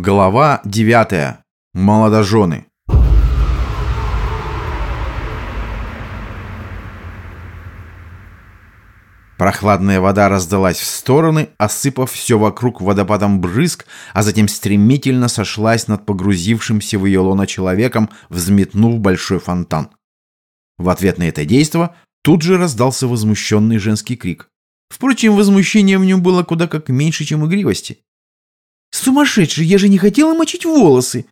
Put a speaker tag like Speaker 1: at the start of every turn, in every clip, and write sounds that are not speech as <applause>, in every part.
Speaker 1: Глава 9. Молодожены. Прохладная вода раздалась в стороны, осыпав все вокруг водопадом брызг, а затем стремительно сошлась над погрузившимся в ее лоно человеком, взметнув большой фонтан. В ответ на это действо тут же раздался возмущенный женский крик. Впрочем, возмущение в нем было куда как меньше, чем игривости.
Speaker 2: «Сумасшедший, я же не хотела мочить волосы!»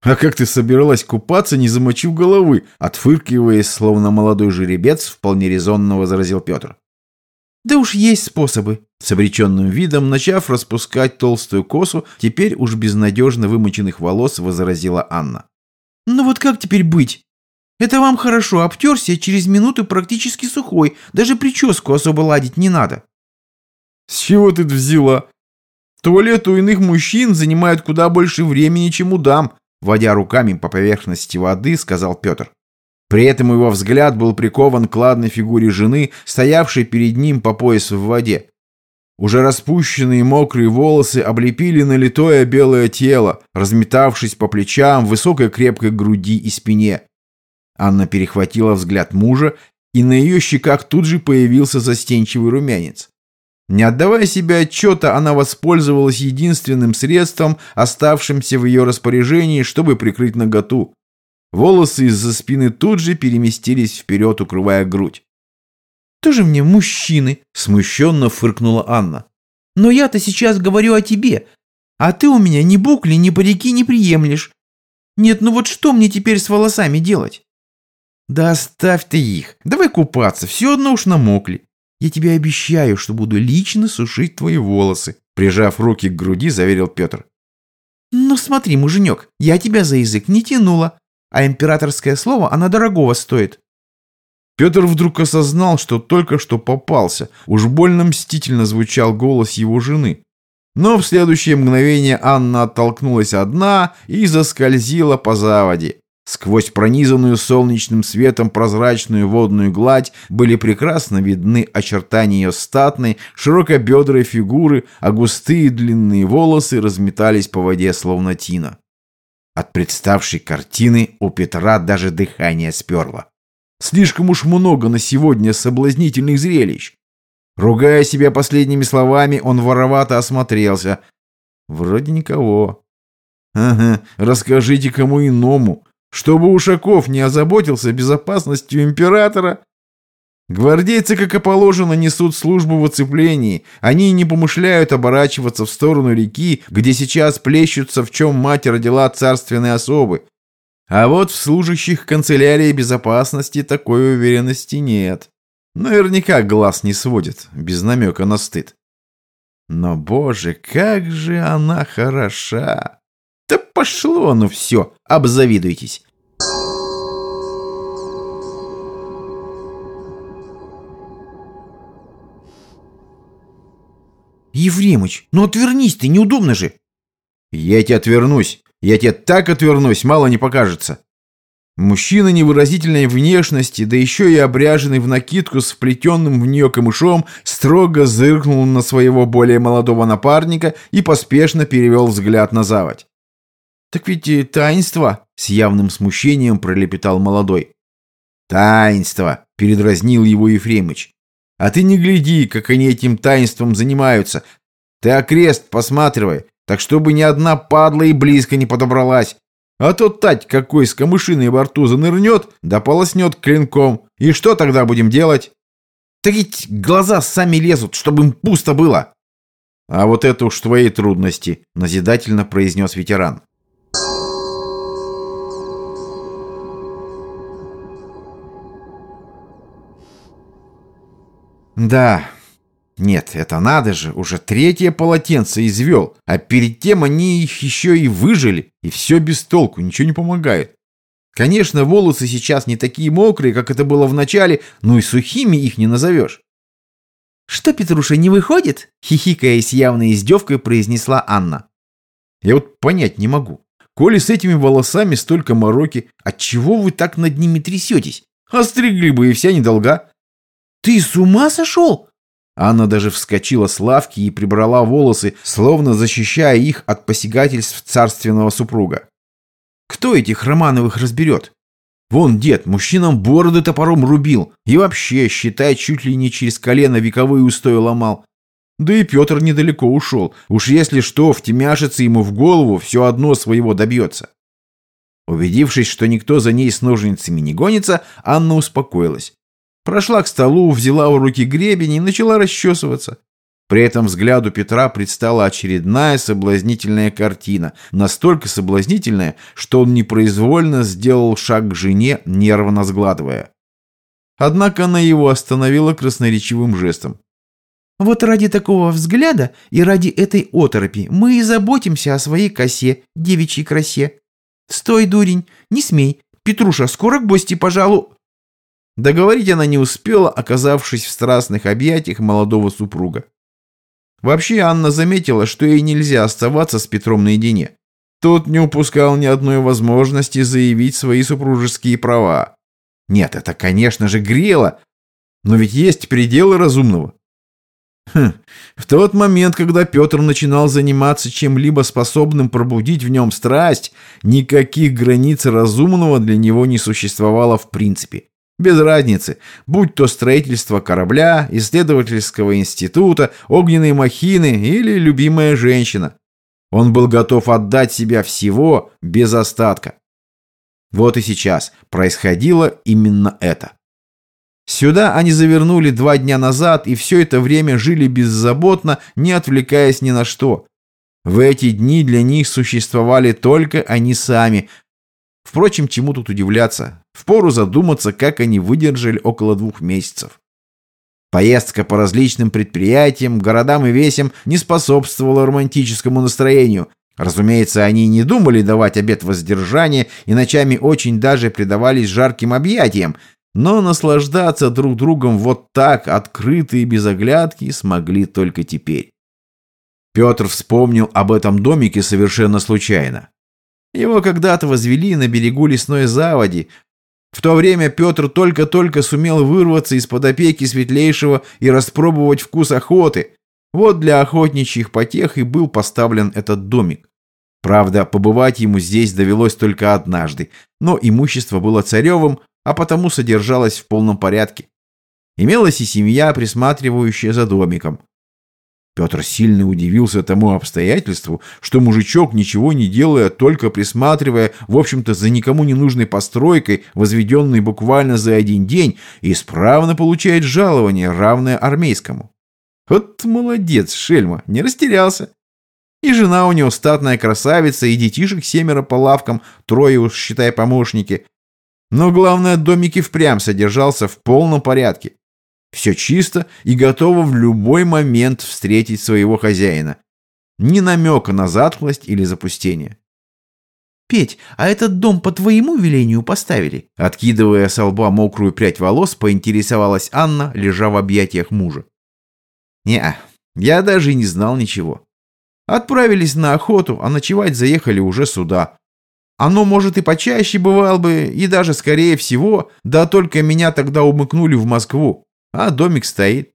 Speaker 1: «А как ты собиралась купаться, не замочив головы?» Отфыркиваясь, словно молодой жеребец, вполне резонно возразил Петр.
Speaker 2: «Да уж есть способы!»
Speaker 1: С обреченным видом, начав распускать толстую косу, теперь уж безнадежно вымоченных волос, возразила Анна.
Speaker 2: «Ну вот как теперь быть? Это вам хорошо, обтерся, через минуту практически сухой, даже прическу особо ладить не надо».
Speaker 1: «С чего ты взяла?» Туалет у иных мужчин занимает куда больше времени, чем у дам, водя руками по поверхности воды, сказал Петр. При этом его взгляд был прикован к ладной фигуре жены, стоявшей перед ним по пояс в воде. Уже распущенные мокрые волосы облепили налитое белое тело, разметавшись по плечам, высокой крепкой груди и спине. Анна перехватила взгляд мужа, и на ее щеках тут же появился застенчивый румянец. Не отдавая себе отчета, она воспользовалась единственным средством, оставшимся в ее распоряжении, чтобы прикрыть наготу. Волосы из-за спины тут же переместились вперед, укрывая грудь.
Speaker 2: «Тоже мне мужчины!» — смущенно фыркнула Анна. «Но я-то сейчас говорю о тебе, а ты у меня ни букли, ни парики не приемлешь. Нет, ну вот что мне теперь с волосами делать?»
Speaker 1: «Да оставь ты их, давай купаться, все одно уж намокли. Я тебе обещаю, что буду лично сушить твои волосы», прижав руки к груди, заверил Петр.
Speaker 2: «Ну смотри, муженек, я тебя за язык не тянула, а императорское слово, она дорогого стоит».
Speaker 1: Петр вдруг осознал, что только что попался. Уж больно мстительно звучал голос его жены. Но в следующее мгновение Анна оттолкнулась одна и заскользила по заводе. Сквозь пронизанную солнечным светом прозрачную водную гладь были прекрасно видны очертания ее статной, широкобедрой фигуры, а густые длинные волосы разметались по воде, словно тина. От представшей картины у Петра даже дыхание сперло. Слишком уж много на сегодня соблазнительных зрелищ. Ругая себя последними словами, он воровато осмотрелся. Вроде никого. Ага, расскажите кому иному, чтобы Ушаков не озаботился безопасностью императора? Гвардейцы, как и положено, несут службу в оцеплении. Они не помышляют оборачиваться в сторону реки, где сейчас плещутся, в чем мать родила царственной особы. А вот в служащих канцелярии безопасности такой уверенности нет. Наверняка глаз не сводит, без намека на стыд. Но, боже, как же она хороша! Да пошло ну все, обзавидуйтесь.
Speaker 2: Ефремыч, ну отвернись ты, неудобно же.
Speaker 1: Я тебе отвернусь. Я тебе так отвернусь, мало не покажется. Мужчина невыразительной внешности, да еще и обряженный в накидку с вплетенным в нее камышом, строго зыркнул на своего более молодого напарника и поспешно перевел взгляд на заводь.
Speaker 2: «Так ведь и таинство!» — с явным смущением пролепетал молодой.
Speaker 1: «Таинство!» — передразнил его Ефремыч. «А ты не гляди, как они этим таинством занимаются. Ты окрест посматривай, так чтобы ни одна падла и близко не подобралась. А то тать какой с камышиной во рту занырнет, да полоснет клинком. И что тогда будем делать?»
Speaker 2: «Так ведь глаза сами лезут, чтобы им пусто было!»
Speaker 1: «А вот это уж твои трудности», — назидательно произнес ветеран. Да, нет, это надо же, уже третье полотенце извел, а перед тем они их еще и выжили, и все без толку, ничего не помогает. Конечно, волосы сейчас не такие мокрые, как это было в начале, но и сухими их не назовешь.
Speaker 2: «Что, Петруша, не выходит?» — хихикая с явной издевкой произнесла Анна.
Speaker 1: «Я вот понять не могу. Коли с этими волосами столько мороки, отчего вы так над ними трясетесь? Остригли бы и вся недолга.
Speaker 2: «Ты с ума сошел?»
Speaker 1: Анна даже вскочила с лавки и прибрала волосы, словно защищая их от посягательств царственного супруга. Кто этих Романовых разберет? Вон дед мужчинам бороды топором рубил и вообще, считай, чуть ли не через колено вековые устои ломал. Да и Петр недалеко ушел. Уж если что, втемяшится ему в голову, все одно своего добьется. Убедившись, что никто за ней с ножницами не гонится, Анна успокоилась. Прошла к столу, взяла в руки гребень и начала расчесываться. При этом взгляду Петра предстала очередная соблазнительная картина, настолько соблазнительная, что он непроизвольно сделал шаг к жене, нервно сгладывая. Однако она его остановила красноречивым жестом.
Speaker 2: «Вот ради такого взгляда и ради этой оторопи мы и заботимся о своей косе, девичьей красе. Стой, дурень, не смей. Петруша, скоро к гости, пожалуй...»
Speaker 1: Договорить она не успела, оказавшись в страстных объятиях молодого супруга. Вообще Анна заметила, что ей нельзя оставаться с Петром наедине. Тот не упускал ни одной возможности заявить свои супружеские права. Нет, это, конечно же, грело, но ведь есть пределы разумного. Хм, в тот момент, когда Петр начинал заниматься чем-либо способным пробудить в нем страсть, никаких границ разумного для него не существовало в принципе. Без разницы, будь то строительство корабля, исследовательского института, огненные махины или любимая женщина. Он был готов отдать себя всего без остатка. Вот и сейчас происходило именно это. Сюда они завернули два дня назад и все это время жили беззаботно, не отвлекаясь ни на что. В эти дни для них существовали только они сами, Впрочем, чему тут удивляться? Впору задуматься, как они выдержали около двух месяцев. Поездка по различным предприятиям, городам и весям не способствовала романтическому настроению. Разумеется, они не думали давать обет воздержания и ночами очень даже предавались жарким объятиям, но наслаждаться друг другом вот так, открыто и без оглядки, смогли только теперь. Петр вспомнил об этом домике совершенно случайно. Его когда-то возвели на берегу лесной заводи. В то время Петр только-только сумел вырваться из-под опеки светлейшего и распробовать вкус охоты. Вот для охотничьих потех и был поставлен этот домик. Правда, побывать ему здесь довелось только однажды, но имущество было царевым, а потому содержалось в полном порядке. Имелась и семья, присматривающая за домиком. Петр сильно удивился тому обстоятельству, что мужичок, ничего не делая, только присматривая, в общем-то, за никому не нужной постройкой, возведенной буквально за один день, исправно получает жалование, равное армейскому. Вот молодец, Шельма, не растерялся. И жена у него статная красавица, и детишек семеро по лавкам, трое уж, считай, помощники. Но главное, домик впрямь содержался в полном порядке. Все чисто и готово в любой момент встретить своего хозяина. Ни намека на затхлость или запустение.
Speaker 2: «Петь, а этот дом по твоему велению поставили?»
Speaker 1: Откидывая со лба мокрую прядь волос, поинтересовалась Анна, лежа в объятиях мужа. не я даже и не знал ничего. Отправились на охоту, а ночевать заехали уже сюда. Оно, может, и почаще бывало бы, и даже скорее всего, да только меня тогда умыкнули в Москву. А домик стоит.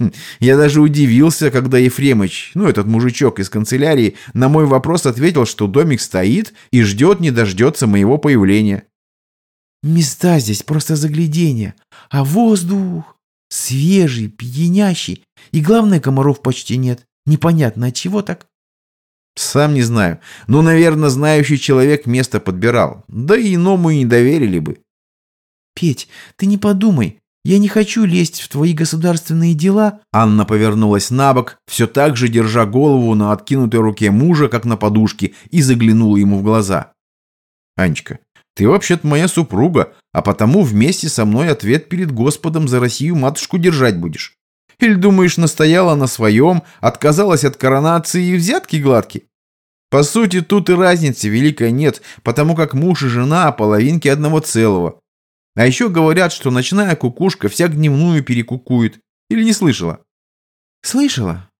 Speaker 1: Хм, я даже удивился, когда Ефремыч, ну этот мужичок из канцелярии, на мой вопрос ответил, что домик стоит и ждет не дождется моего появления.
Speaker 2: Места здесь просто загляденье, а воздух свежий, пьянящий, и главное, комаров почти нет. Непонятно, от чего так?
Speaker 1: Сам не знаю. Ну, наверное, знающий человек место подбирал. Да и иному и не доверили бы.
Speaker 2: Петь, ты не подумай. Я не хочу лезть в твои государственные дела».
Speaker 1: Анна повернулась на бок, все так же держа голову на откинутой руке мужа, как на подушке, и заглянула ему в глаза. «Анечка, ты вообще-то моя супруга, а потому вместе со мной ответ перед Господом за Россию матушку держать будешь. Или думаешь, настояла на своем, отказалась от коронации и взятки гладки? По сути, тут и разницы великой нет, потому как муж и жена половинки одного целого. А еще говорят, что ночная кукушка вся дневную перекукует. Или не слышала?
Speaker 2: Слышала.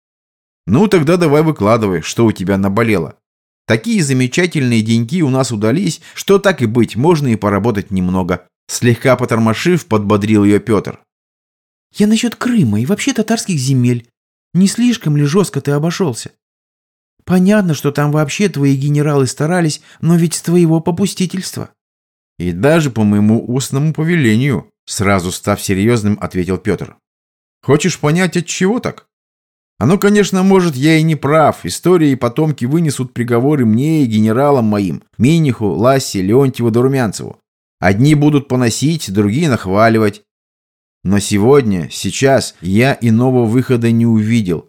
Speaker 1: Ну, тогда давай выкладывай, что у тебя наболело. Такие замечательные деньги у нас удались, что так и быть, можно и поработать немного. Слегка потормошив, подбодрил ее Петр.
Speaker 2: Я насчет Крыма и вообще татарских земель. Не слишком ли жестко ты обошелся? Понятно, что там вообще твои генералы старались, но ведь с твоего попустительства.
Speaker 1: И даже по моему устному повелению, сразу став серьезным, ответил Петр. Хочешь понять, от чего так? Оно, конечно, может, я и не прав. История и потомки вынесут приговоры мне и генералам моим, Миниху, Лассе, Леонтьеву да Румянцеву. Одни будут поносить, другие нахваливать. Но сегодня, сейчас, я иного выхода не увидел.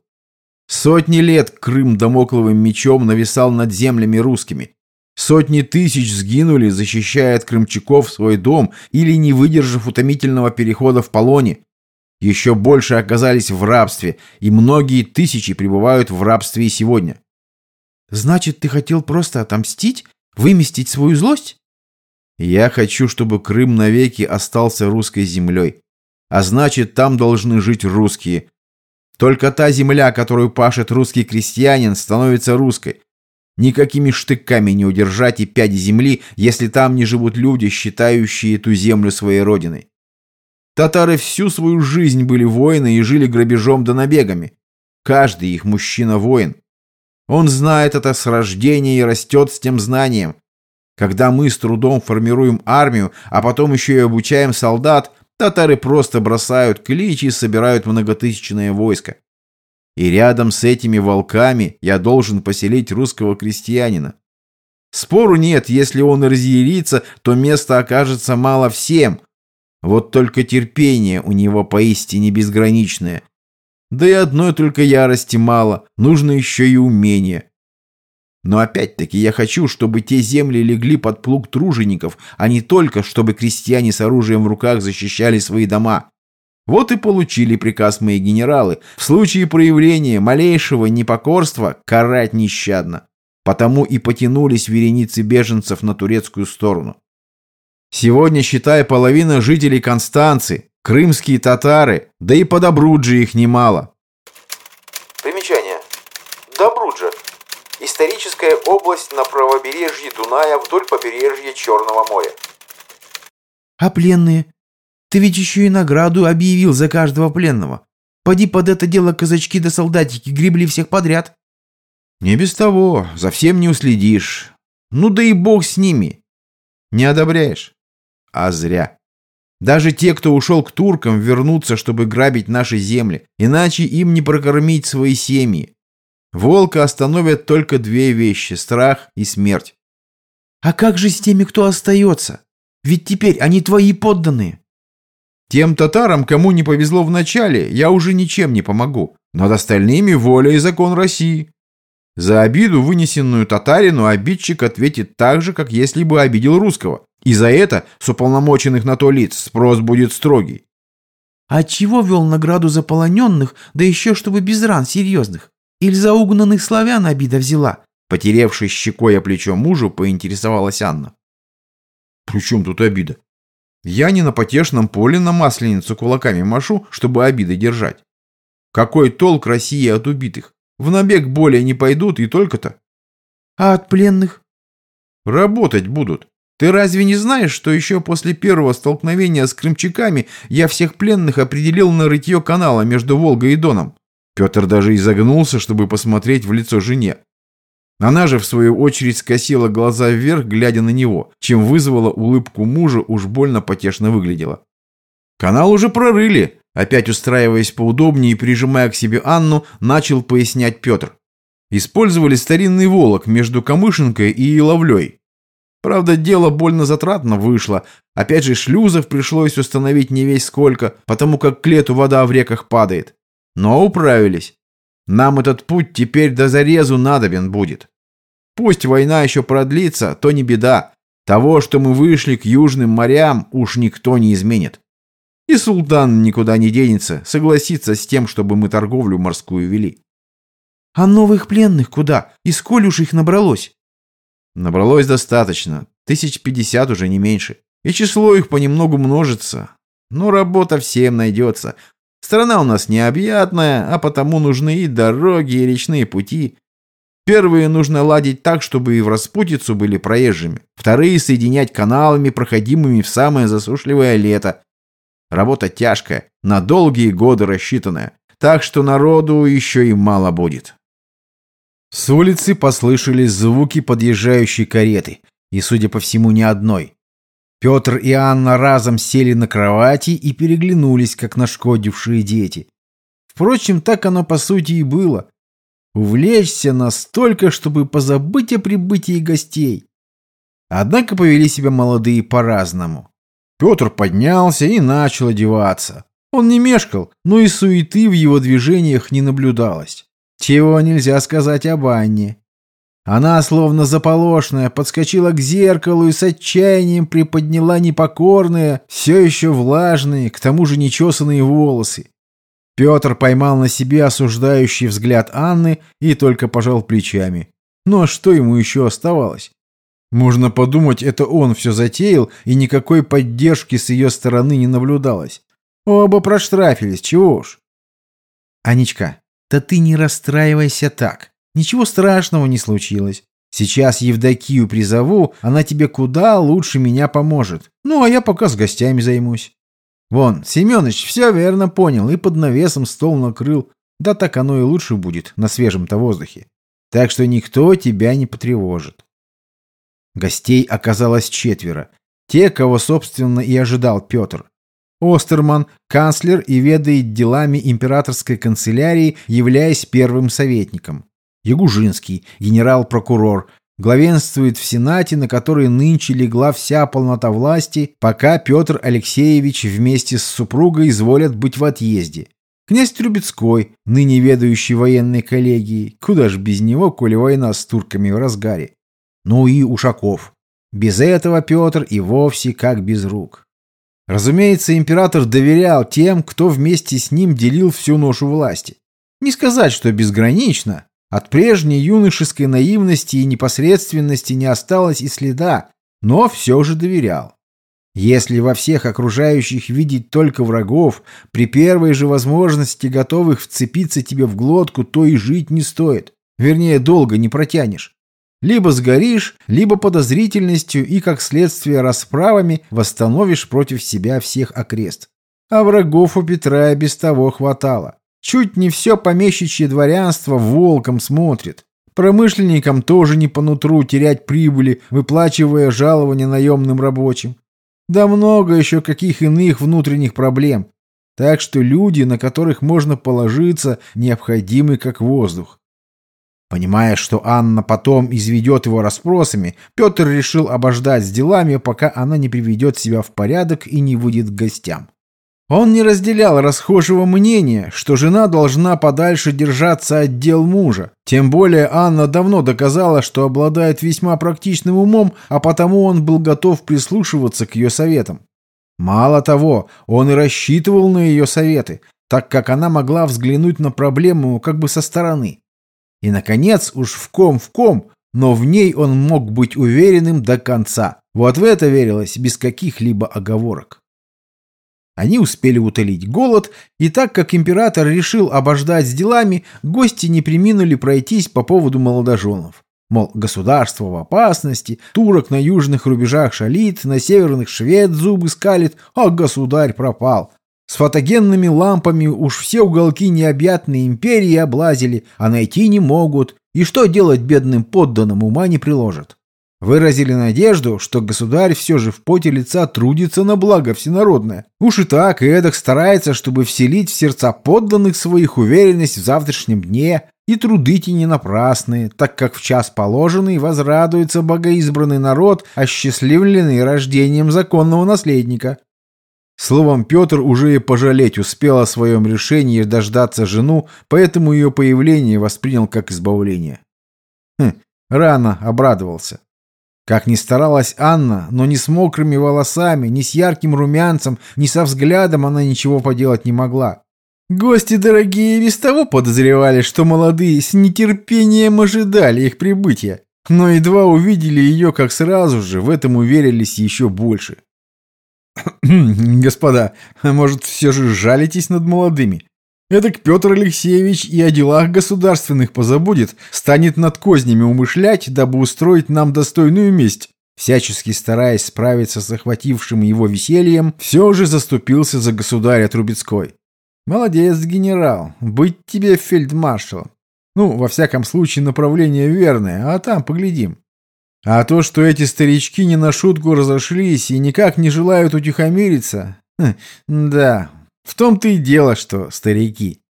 Speaker 1: Сотни лет Крым домокловым мечом нависал над землями русскими. Сотни тысяч сгинули, защищая от крымчаков свой дом или не выдержав утомительного перехода в полоне. Еще больше оказались в рабстве, и многие тысячи пребывают в рабстве и сегодня.
Speaker 2: Значит, ты хотел просто отомстить? Выместить свою злость?
Speaker 1: Я хочу, чтобы Крым навеки остался русской землей. А значит, там должны жить русские. Только та земля, которую пашет русский крестьянин, становится русской. Никакими штыками не удержать и пять земли, если там не живут люди, считающие эту землю своей родиной. Татары всю свою жизнь были воины и жили грабежом да набегами. Каждый их мужчина-воин. Он знает это с рождения и растет с тем знанием. Когда мы с трудом формируем армию, а потом еще и обучаем солдат, Татары просто бросают клич и собирают многотысячное войско. И рядом с этими волками я должен поселить русского крестьянина. Спору нет, если он разъярится, то места окажется мало всем. Вот только терпение у него поистине безграничное. Да и одной только ярости мало, нужно еще и умение. Но опять-таки я хочу, чтобы те земли легли под плуг тружеников, а не только, чтобы крестьяне с оружием в руках защищали свои дома. Вот и получили приказ мои генералы в случае проявления малейшего непокорства карать нещадно. Потому и потянулись вереницы беженцев на турецкую сторону. Сегодня, считай, половина жителей Констанции, крымские татары, да и по Добруджи их немало.
Speaker 3: Примечание. Добруджа Историческая область на правобережье Дуная вдоль побережья Черного моря.
Speaker 2: А пленные? Ты ведь еще и награду объявил за каждого пленного. Поди под это дело казачки да солдатики гребли всех подряд.
Speaker 1: Не без того, за всем не уследишь. Ну да и бог с ними. Не одобряешь? А зря. Даже те, кто ушел к туркам, вернутся, чтобы грабить наши земли, иначе им не прокормить свои семьи. Волка остановят только две вещи – страх и смерть.
Speaker 2: А как же с теми, кто остается? Ведь теперь они твои подданные.
Speaker 1: Тем татарам, кому не повезло в начале, я уже ничем не помогу. Над остальными воля и закон России. За обиду, вынесенную татарину, обидчик ответит так же, как если бы обидел русского. И за это с уполномоченных на то лиц спрос будет строгий.
Speaker 2: А чего вел награду за полоненных, да еще чтобы без ран серьезных? Или за угнанных славян обида взяла?»
Speaker 1: Потеревшись щекой о плечо мужу, поинтересовалась Анна. «При чем тут обида? Я не на потешном поле на масленицу кулаками машу, чтобы обиды держать. Какой толк России от убитых? В набег более не пойдут и только-то».
Speaker 2: «А от пленных?»
Speaker 1: «Работать будут. Ты разве не знаешь, что еще после первого столкновения с крымчаками я всех пленных определил на рытье канала между Волгой и Доном? Петр даже изогнулся, чтобы посмотреть в лицо жене. Она же, в свою очередь, скосила глаза вверх, глядя на него, чем вызвала улыбку мужа, уж больно потешно выглядела. «Канал уже прорыли», опять устраиваясь поудобнее и прижимая к себе Анну, начал пояснять Петр. Использовали старинный волок между Камышинкой и Ловлей. Правда, дело больно затратно вышло. Опять же, шлюзов пришлось установить не весь сколько, потому как к лету вода в реках падает. Но управились. Нам этот путь теперь до зарезу надобен будет. Пусть война еще продлится, то не беда. Того, что мы вышли к южным морям, уж никто не изменит. И султан никуда не денется, согласится с тем, чтобы мы торговлю морскую вели.
Speaker 2: А новых пленных куда? И сколь уж их набралось?
Speaker 1: Набралось достаточно. Тысяч пятьдесят уже не меньше. И число их понемногу множится. Но работа всем найдется. Страна у нас необъятная, а потому нужны и дороги, и речные пути. Первые нужно ладить так, чтобы и в распутицу были проезжими. Вторые соединять каналами, проходимыми в самое засушливое лето. Работа тяжкая, на долгие годы рассчитанная. Так что народу еще и мало будет. С улицы послышались звуки подъезжающей кареты. И, судя по всему, не одной. Петр и Анна разом сели на кровати и переглянулись, как нашкодившие дети. Впрочем, так оно по сути и было. Увлечься настолько, чтобы позабыть о прибытии гостей. Однако повели себя молодые по-разному. Петр поднялся и начал одеваться. Он не мешкал, но и суеты в его движениях не наблюдалось. Чего нельзя сказать об Анне. Она, словно заполошная, подскочила к зеркалу и с отчаянием приподняла непокорные, все еще влажные, к тому же нечесанные волосы. Петр поймал на себе осуждающий взгляд Анны и только пожал плечами. Ну а что ему еще оставалось? Можно подумать, это он все затеял, и никакой поддержки с ее стороны не наблюдалось. Оба проштрафились, чего уж. Анечка, да ты не расстраивайся так. Ничего страшного не случилось. Сейчас Евдокию призову, она тебе куда лучше меня поможет. Ну, а я пока с гостями займусь. Вон, Семёныч все верно понял и под навесом стол накрыл. Да так оно и лучше будет на свежем-то воздухе. Так что никто тебя не потревожит. Гостей оказалось четверо. Те, кого, собственно, и ожидал Петр. Остерман, канцлер и ведает делами императорской канцелярии, являясь первым советником. Ягужинский, генерал-прокурор, главенствует в Сенате, на который нынче легла вся полнота власти, пока Петр Алексеевич вместе с супругой изволят быть в отъезде. Князь Трубецкой, ныне ведающий военной коллегией, куда ж без него, коли война с турками в разгаре. Ну и Ушаков. Без этого Петр и вовсе как без рук. Разумеется, император доверял тем, кто вместе с ним делил всю ношу власти. Не сказать, что безгранично. От прежней юношеской наивности и непосредственности не осталось и следа, но все же доверял. Если во всех окружающих видеть только врагов, при первой же возможности готовых вцепиться тебе в глотку, то и жить не стоит. Вернее, долго не протянешь. Либо сгоришь, либо подозрительностью и, как следствие, расправами восстановишь против себя всех окрест. А врагов у Петра и без того хватало. Чуть не все помещичье дворянство волком смотрит. Промышленникам тоже не по нутру терять прибыли, выплачивая жалования наемным рабочим. Да много еще каких иных внутренних проблем. Так что люди, на которых можно положиться, необходимы как воздух. Понимая, что Анна потом изведет его расспросами, Петр решил обождать с делами, пока она не приведет себя в порядок и не выйдет к гостям. Он не разделял расхожего мнения, что жена должна подальше держаться от дел мужа. Тем более Анна давно доказала, что обладает весьма практичным умом, а потому он был готов прислушиваться к ее советам. Мало того, он и рассчитывал на ее советы, так как она могла взглянуть на проблему как бы со стороны. И, наконец, уж в ком в ком, но в ней он мог быть уверенным до конца. Вот в это верилось без каких-либо оговорок. Они успели утолить голод, и так как император решил обождать с делами, гости не приминули пройтись по поводу молодоженов. Мол, государство в опасности, турок на южных рубежах шалит, на северных швед зубы скалит, а государь пропал. С фотогенными лампами уж все уголки необъятной империи облазили, а найти не могут. И что делать бедным подданным ума не приложат. Выразили надежду, что государь все же в поте лица трудится на благо всенародное. Уж и так, и эдак старается, чтобы вселить в сердца подданных своих уверенность в завтрашнем дне, и труды те не напрасные, так как в час положенный возрадуется богоизбранный народ, осчастливленный рождением законного наследника. Словом, Петр уже и пожалеть успел о своем решении дождаться жену, поэтому ее появление воспринял как избавление. Хм, рано обрадовался. Как ни старалась Анна, но ни с мокрыми волосами, ни с ярким румянцем, ни со взглядом она ничего поделать не могла. Гости дорогие без того подозревали, что молодые с нетерпением ожидали их прибытия, но едва увидели ее, как сразу же в этом уверились еще больше. <clears throat> Господа, может, все же жалитесь над молодыми? Эдак Петр Алексеевич и о делах государственных позабудет, станет над кознями умышлять, дабы устроить нам достойную месть. всячески стараясь справиться с охватившим его весельем, все же заступился за государя Трубецкой. «Молодец, генерал, быть тебе фельдмаршалом. Ну, во всяком случае, направление верное, а там поглядим. А то, что эти старички не на шутку разошлись и никак не желают утихомириться, хм, да, в том-то и дело, что старики.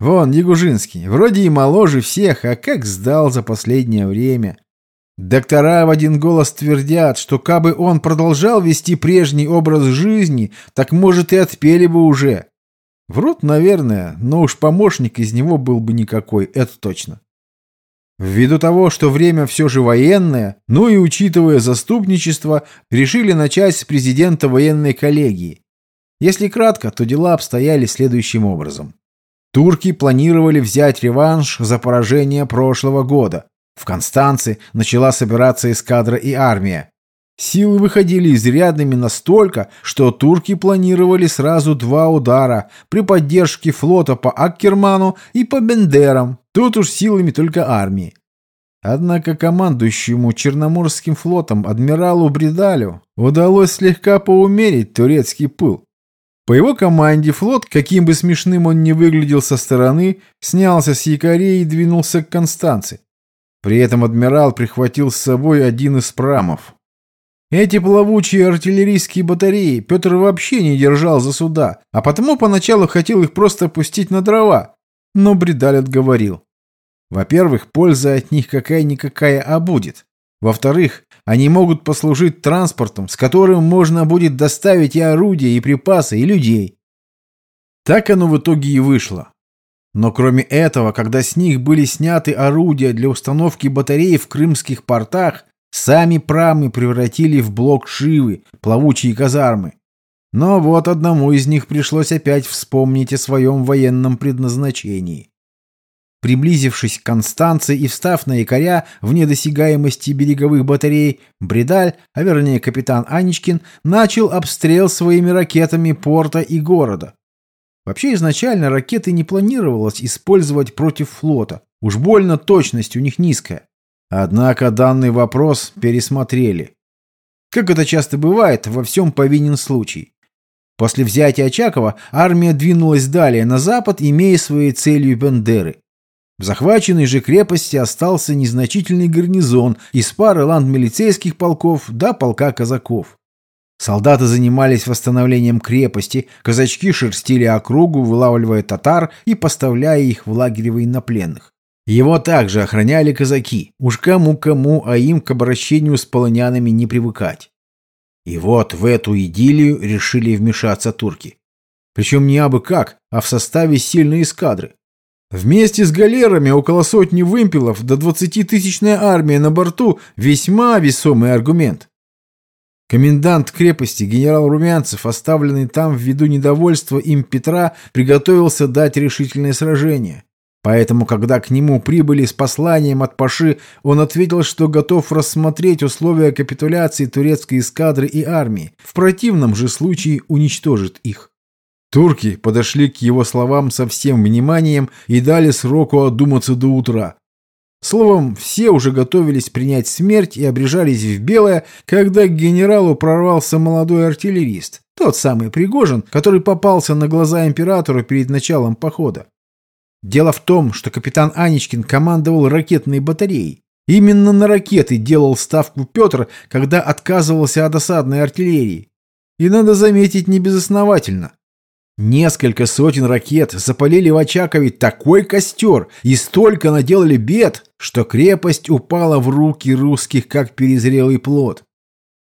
Speaker 1: Вон, Ягужинский, вроде и моложе всех, а как сдал за последнее время. Доктора в один голос твердят, что кабы он продолжал вести прежний образ жизни, так, может, и отпели бы уже. Врут, наверное, но уж помощник из него был бы никакой, это точно. Ввиду того, что время все же военное, ну и учитывая заступничество, решили начать с президента военной коллегии. Если кратко, то дела обстояли следующим образом. Турки планировали взять реванш за поражение прошлого года. В Констанции начала собираться эскадра и армия. Силы выходили изрядными настолько, что турки планировали сразу два удара при поддержке флота по Аккерману и по Бендерам, тут уж силами только армии. Однако командующему Черноморским флотом адмиралу Бредалю удалось слегка поумерить турецкий пыл. По его команде флот, каким бы смешным он ни выглядел со стороны, снялся с якорей и двинулся к Констанции. При этом адмирал прихватил с собой один из прамов. Эти плавучие артиллерийские батареи Петр вообще не держал за суда, а потому поначалу хотел их просто пустить на дрова. Но Бредаль отговорил. Во-первых, польза от них какая-никакая, а будет. Во-вторых, они могут послужить транспортом, с которым можно будет доставить и орудия, и припасы, и людей. Так оно в итоге и вышло. Но кроме этого, когда с них были сняты орудия для установки батареи в крымских портах, Сами прамы превратили в блок Шивы, плавучие казармы. Но вот одному из них пришлось опять вспомнить о своем военном предназначении. Приблизившись к Констанции и встав на якоря в недосягаемости береговых батарей, Бредаль, а вернее капитан Аничкин, начал обстрел своими ракетами порта и города. Вообще изначально ракеты не планировалось использовать против флота. Уж больно точность у них низкая. Однако данный вопрос пересмотрели. Как это часто бывает, во всем повинен случай. После взятия Очакова армия двинулась далее на запад, имея своей целью Бендеры. В захваченной же крепости остался незначительный гарнизон из пары ландмилицейских полков до полка казаков. Солдаты занимались восстановлением крепости, казачки шерстили округу, вылавливая татар и поставляя их в лагерь военнопленных. Его также охраняли казаки. Уж кому-кому, а им к обращению с полонянами не привыкать. И вот в эту идиллию решили вмешаться турки. Причем не абы как, а в составе сильной эскадры. Вместе с галерами около сотни вымпелов до двадцатитысячная армия на борту – весьма весомый аргумент. Комендант крепости генерал Румянцев, оставленный там ввиду недовольства им Петра, приготовился дать решительное сражение. Поэтому, когда к нему прибыли с посланием от Паши, он ответил, что готов рассмотреть условия капитуляции турецкой эскадры и армии. В противном же случае уничтожит их. Турки подошли к его словам со всем вниманием и дали сроку одуматься до утра. Словом, все уже готовились принять смерть и обрежались в белое, когда к генералу прорвался молодой артиллерист, тот самый Пригожин, который попался на глаза императору перед началом похода. Дело в том, что капитан Аничкин командовал ракетной батареей. Именно на ракеты делал ставку Петр, когда отказывался от осадной артиллерии. И надо заметить небезосновательно. Несколько сотен ракет запалили в Очакове такой костер и столько наделали бед, что крепость упала в руки русских, как перезрелый плод.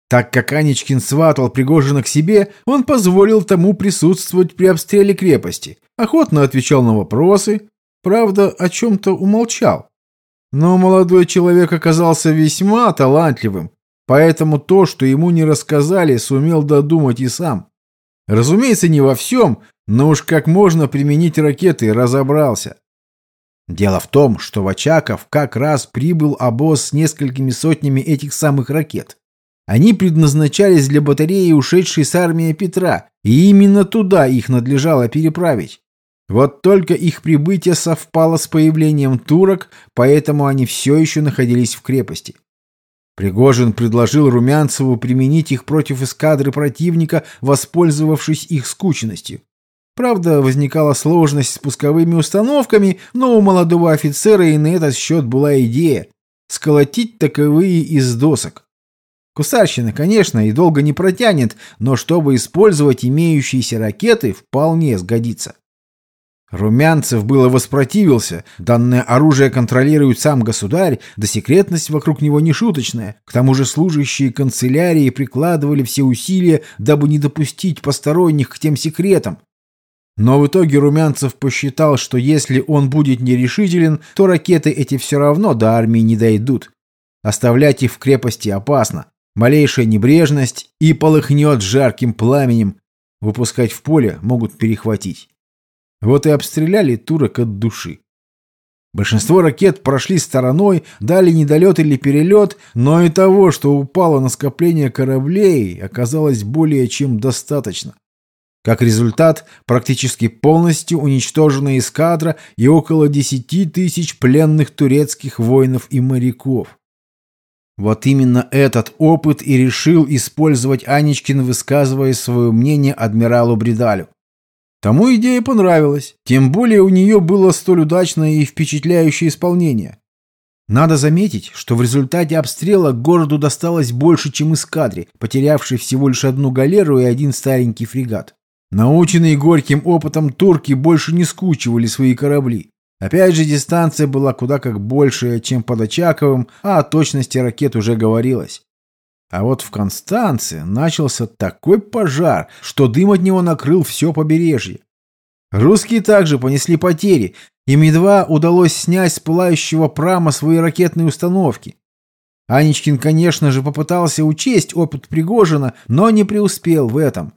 Speaker 1: Так как Аничкин сватал Пригожина к себе, он позволил тому присутствовать при обстреле крепости, охотно отвечал на вопросы, правда, о чем-то умолчал. Но молодой человек оказался весьма талантливым, поэтому то, что ему не рассказали, сумел додумать и сам. Разумеется, не во всем, но уж как можно применить ракеты, разобрался. Дело в том, что в Очаков как раз прибыл обоз с несколькими сотнями этих самых ракет. Они предназначались для батареи, ушедшей с армии Петра, и именно туда их надлежало переправить. Вот только их прибытие совпало с появлением турок, поэтому они все еще находились в крепости. Пригожин предложил Румянцеву применить их против эскадры противника, воспользовавшись их скученностью. Правда, возникала сложность с пусковыми установками, но у молодого офицера и на этот счет была идея – сколотить таковые из досок. Кусарщина, конечно, и долго не протянет, но чтобы использовать имеющиеся ракеты, вполне сгодится. Румянцев было воспротивился. Данное оружие контролирует сам государь, да секретность вокруг него не шуточная. К тому же служащие канцелярии прикладывали все усилия, дабы не допустить посторонних к тем секретам. Но в итоге Румянцев посчитал, что если он будет нерешителен, то ракеты эти все равно до армии не дойдут. Оставлять их в крепости опасно. Малейшая небрежность и полыхнет жарким пламенем. Выпускать в поле могут перехватить. Вот и обстреляли турок от души. Большинство ракет прошли стороной, дали недолет или перелет, но и того, что упало на скопление кораблей, оказалось более чем достаточно. Как результат, практически полностью уничтожена эскадра и около 10 тысяч пленных турецких воинов и моряков. Вот именно этот опыт и решил использовать Анечкин, высказывая свое мнение адмиралу Бредалю. Тому идея понравилась, тем более у нее было столь удачное и впечатляющее исполнение. Надо заметить, что в результате обстрела городу досталось больше, чем эскадре, потерявшей всего лишь одну галеру и один старенький фрегат. Наученные горьким опытом турки больше не скучивали свои корабли. Опять же, дистанция была куда как большая, чем под Очаковым, а о точности ракет уже говорилось. А вот в Констанце начался такой пожар, что дым от него накрыл все побережье. Русские также понесли потери. Им едва удалось снять с пылающего прама свои ракетные установки. Анечкин, конечно же, попытался учесть опыт Пригожина, но не преуспел в этом.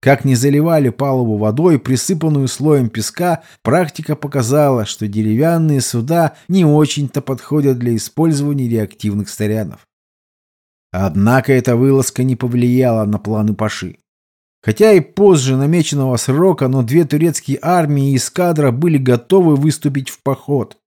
Speaker 1: Как не заливали палубу водой, присыпанную слоем песка, практика показала, что деревянные суда не очень-то подходят для использования реактивных снарядов. Однако эта вылазка не повлияла на планы Паши. Хотя и позже намеченного срока, но две турецкие армии и эскадра были готовы выступить в поход.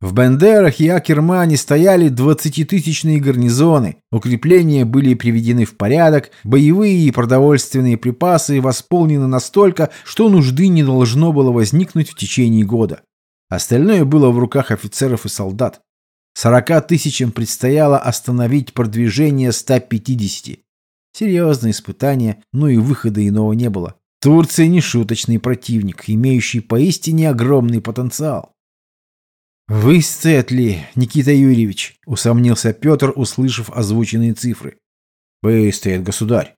Speaker 1: В Бендерах и Акермане стояли двадцатитысячные гарнизоны, укрепления были приведены в порядок, боевые и продовольственные припасы восполнены настолько, что нужды не должно было возникнуть в течение года. Остальное было в руках офицеров и солдат. Сорока тысячам предстояло остановить продвижение 150. Серьезное испытание, но и выхода иного не было. Турция не шуточный противник, имеющий поистине огромный потенциал. «Выстоят ли, Никита Юрьевич?» — усомнился Петр, услышав озвученные цифры. «Выстоят, государь.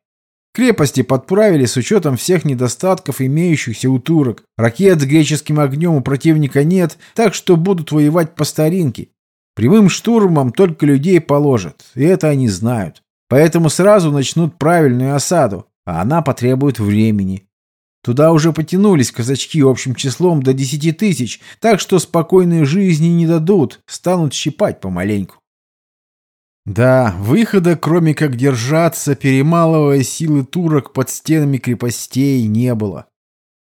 Speaker 1: Крепости подправили с учетом всех недостатков, имеющихся у турок. Ракет с греческим огнем у противника нет, так что будут воевать по старинке. Прямым штурмом только людей положат, и это они знают. Поэтому сразу начнут правильную осаду, а она потребует времени. Туда уже потянулись казачки общим числом до десяти тысяч, так что спокойной жизни не дадут, станут щипать помаленьку. Да, выхода, кроме как держаться, перемалывая силы турок под стенами крепостей, не было.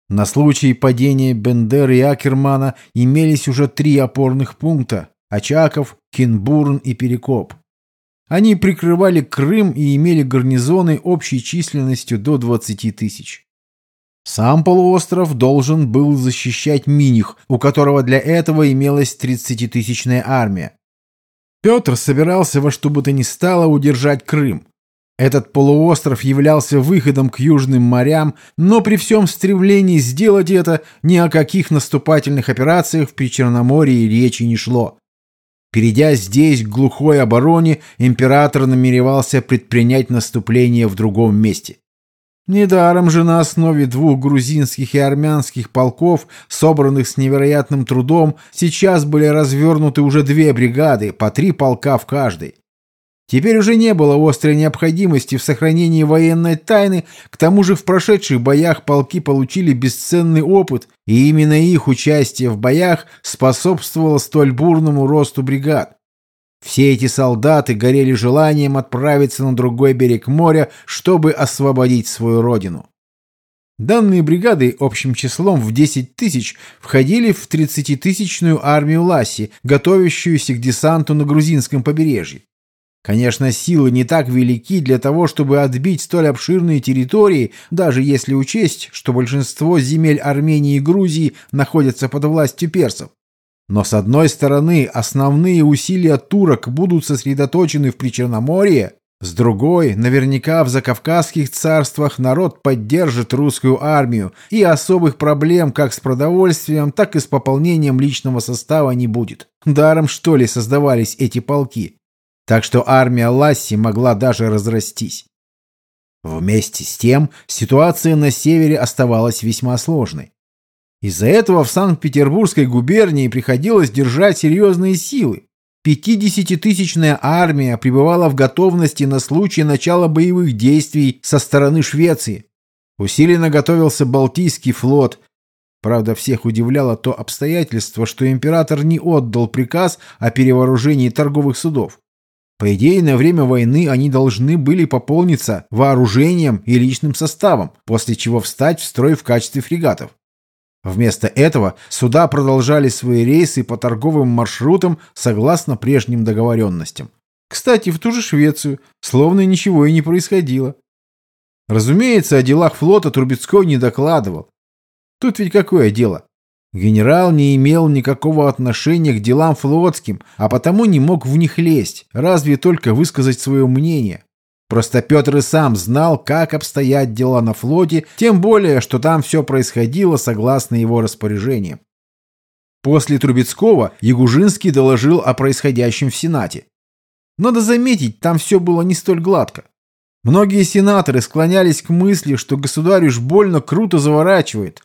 Speaker 1: На случай падения Бендера и Акермана имелись уже три опорных пункта, Очаков, Кинбурн и Перекоп. Они прикрывали Крым и имели гарнизоны общей численностью до 20 тысяч. Сам полуостров должен был защищать Миних, у которого для этого имелась 30-тысячная армия. Петр собирался во что бы то ни стало удержать Крым. Этот полуостров являлся выходом к южным морям, но при всем стремлении сделать это ни о каких наступательных операциях в Причерноморье речи не шло. Перейдя здесь к глухой обороне, император намеревался предпринять наступление в другом месте. Недаром же на основе двух грузинских и армянских полков, собранных с невероятным трудом, сейчас были развернуты уже две бригады, по три полка в каждой. Теперь уже не было острой необходимости в сохранении военной тайны, к тому же в прошедших боях полки получили бесценный опыт, и именно их участие в боях способствовало столь бурному росту бригад. Все эти солдаты горели желанием отправиться на другой берег моря, чтобы освободить свою родину. Данные бригады общим числом в 10 тысяч входили в 30-тысячную армию Ласси, готовящуюся к десанту на грузинском побережье. Конечно, силы не так велики для того, чтобы отбить столь обширные территории, даже если учесть, что большинство земель Армении и Грузии находятся под властью персов. Но с одной стороны, основные усилия турок будут сосредоточены в Причерноморье, с другой, наверняка в закавказских царствах народ поддержит русскую армию, и особых проблем как с продовольствием, так и с пополнением личного состава не будет. Даром, что ли, создавались эти полки. Так что армия Ласси могла даже разрастись. Вместе с тем, ситуация на севере оставалась весьма сложной. Из-за этого в Санкт-Петербургской губернии приходилось держать серьезные силы. 50-тысячная армия пребывала в готовности на случай начала боевых действий со стороны Швеции. Усиленно готовился Балтийский флот. Правда, всех удивляло то обстоятельство, что император не отдал приказ о перевооружении торговых судов. По идее, на время войны они должны были пополниться вооружением и личным составом, после чего встать в строй в качестве фрегатов. Вместо этого суда продолжали свои рейсы по торговым маршрутам согласно прежним договоренностям. Кстати, в ту же Швецию, словно ничего и не происходило. Разумеется, о делах флота Трубецкой не докладывал. Тут ведь какое дело? Генерал не имел никакого отношения к делам флотским, а потому не мог в них лезть, разве только высказать свое мнение. Просто Петр и сам знал, как обстоят дела на флоте, тем более, что там все происходило согласно его распоряжениям. После Трубецкого Ягужинский доложил о происходящем в Сенате. Надо заметить, там все было не столь гладко. Многие сенаторы склонялись к мысли, что государь уж больно круто заворачивает.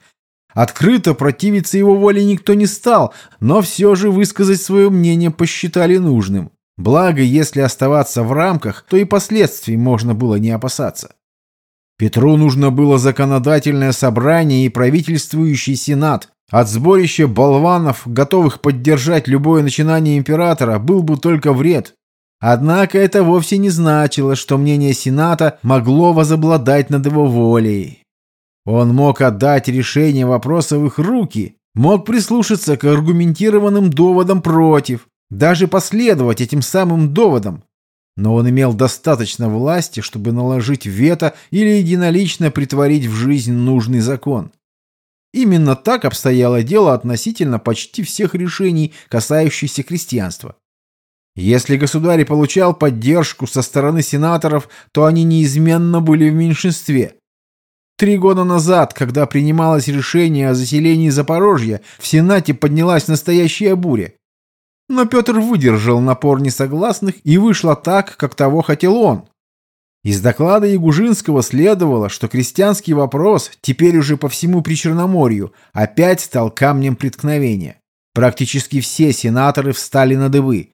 Speaker 1: Открыто противиться его воле никто не стал, но все же высказать свое мнение посчитали нужным. Благо, если оставаться в рамках, то и последствий можно было не опасаться. Петру нужно было законодательное собрание и правительствующий сенат. От сборища болванов, готовых поддержать любое начинание императора, был бы только вред. Однако это вовсе не значило, что мнение сената могло возобладать над его волей. Он мог отдать решение вопроса в их руки, мог прислушаться к аргументированным доводам против, даже последовать этим самым доводам. Но он имел достаточно власти, чтобы наложить вето или единолично притворить в жизнь нужный закон. Именно так обстояло дело относительно почти всех решений, касающихся крестьянства. Если государь получал поддержку со стороны сенаторов, то они неизменно были в меньшинстве. Три года назад, когда принималось решение о заселении Запорожья, в Сенате поднялась настоящая буря. Но Петр выдержал напор несогласных и вышло так, как того хотел он. Из доклада Ягужинского следовало, что крестьянский вопрос, теперь уже по всему Причерноморью, опять стал камнем преткновения. Практически все сенаторы встали на дыбы.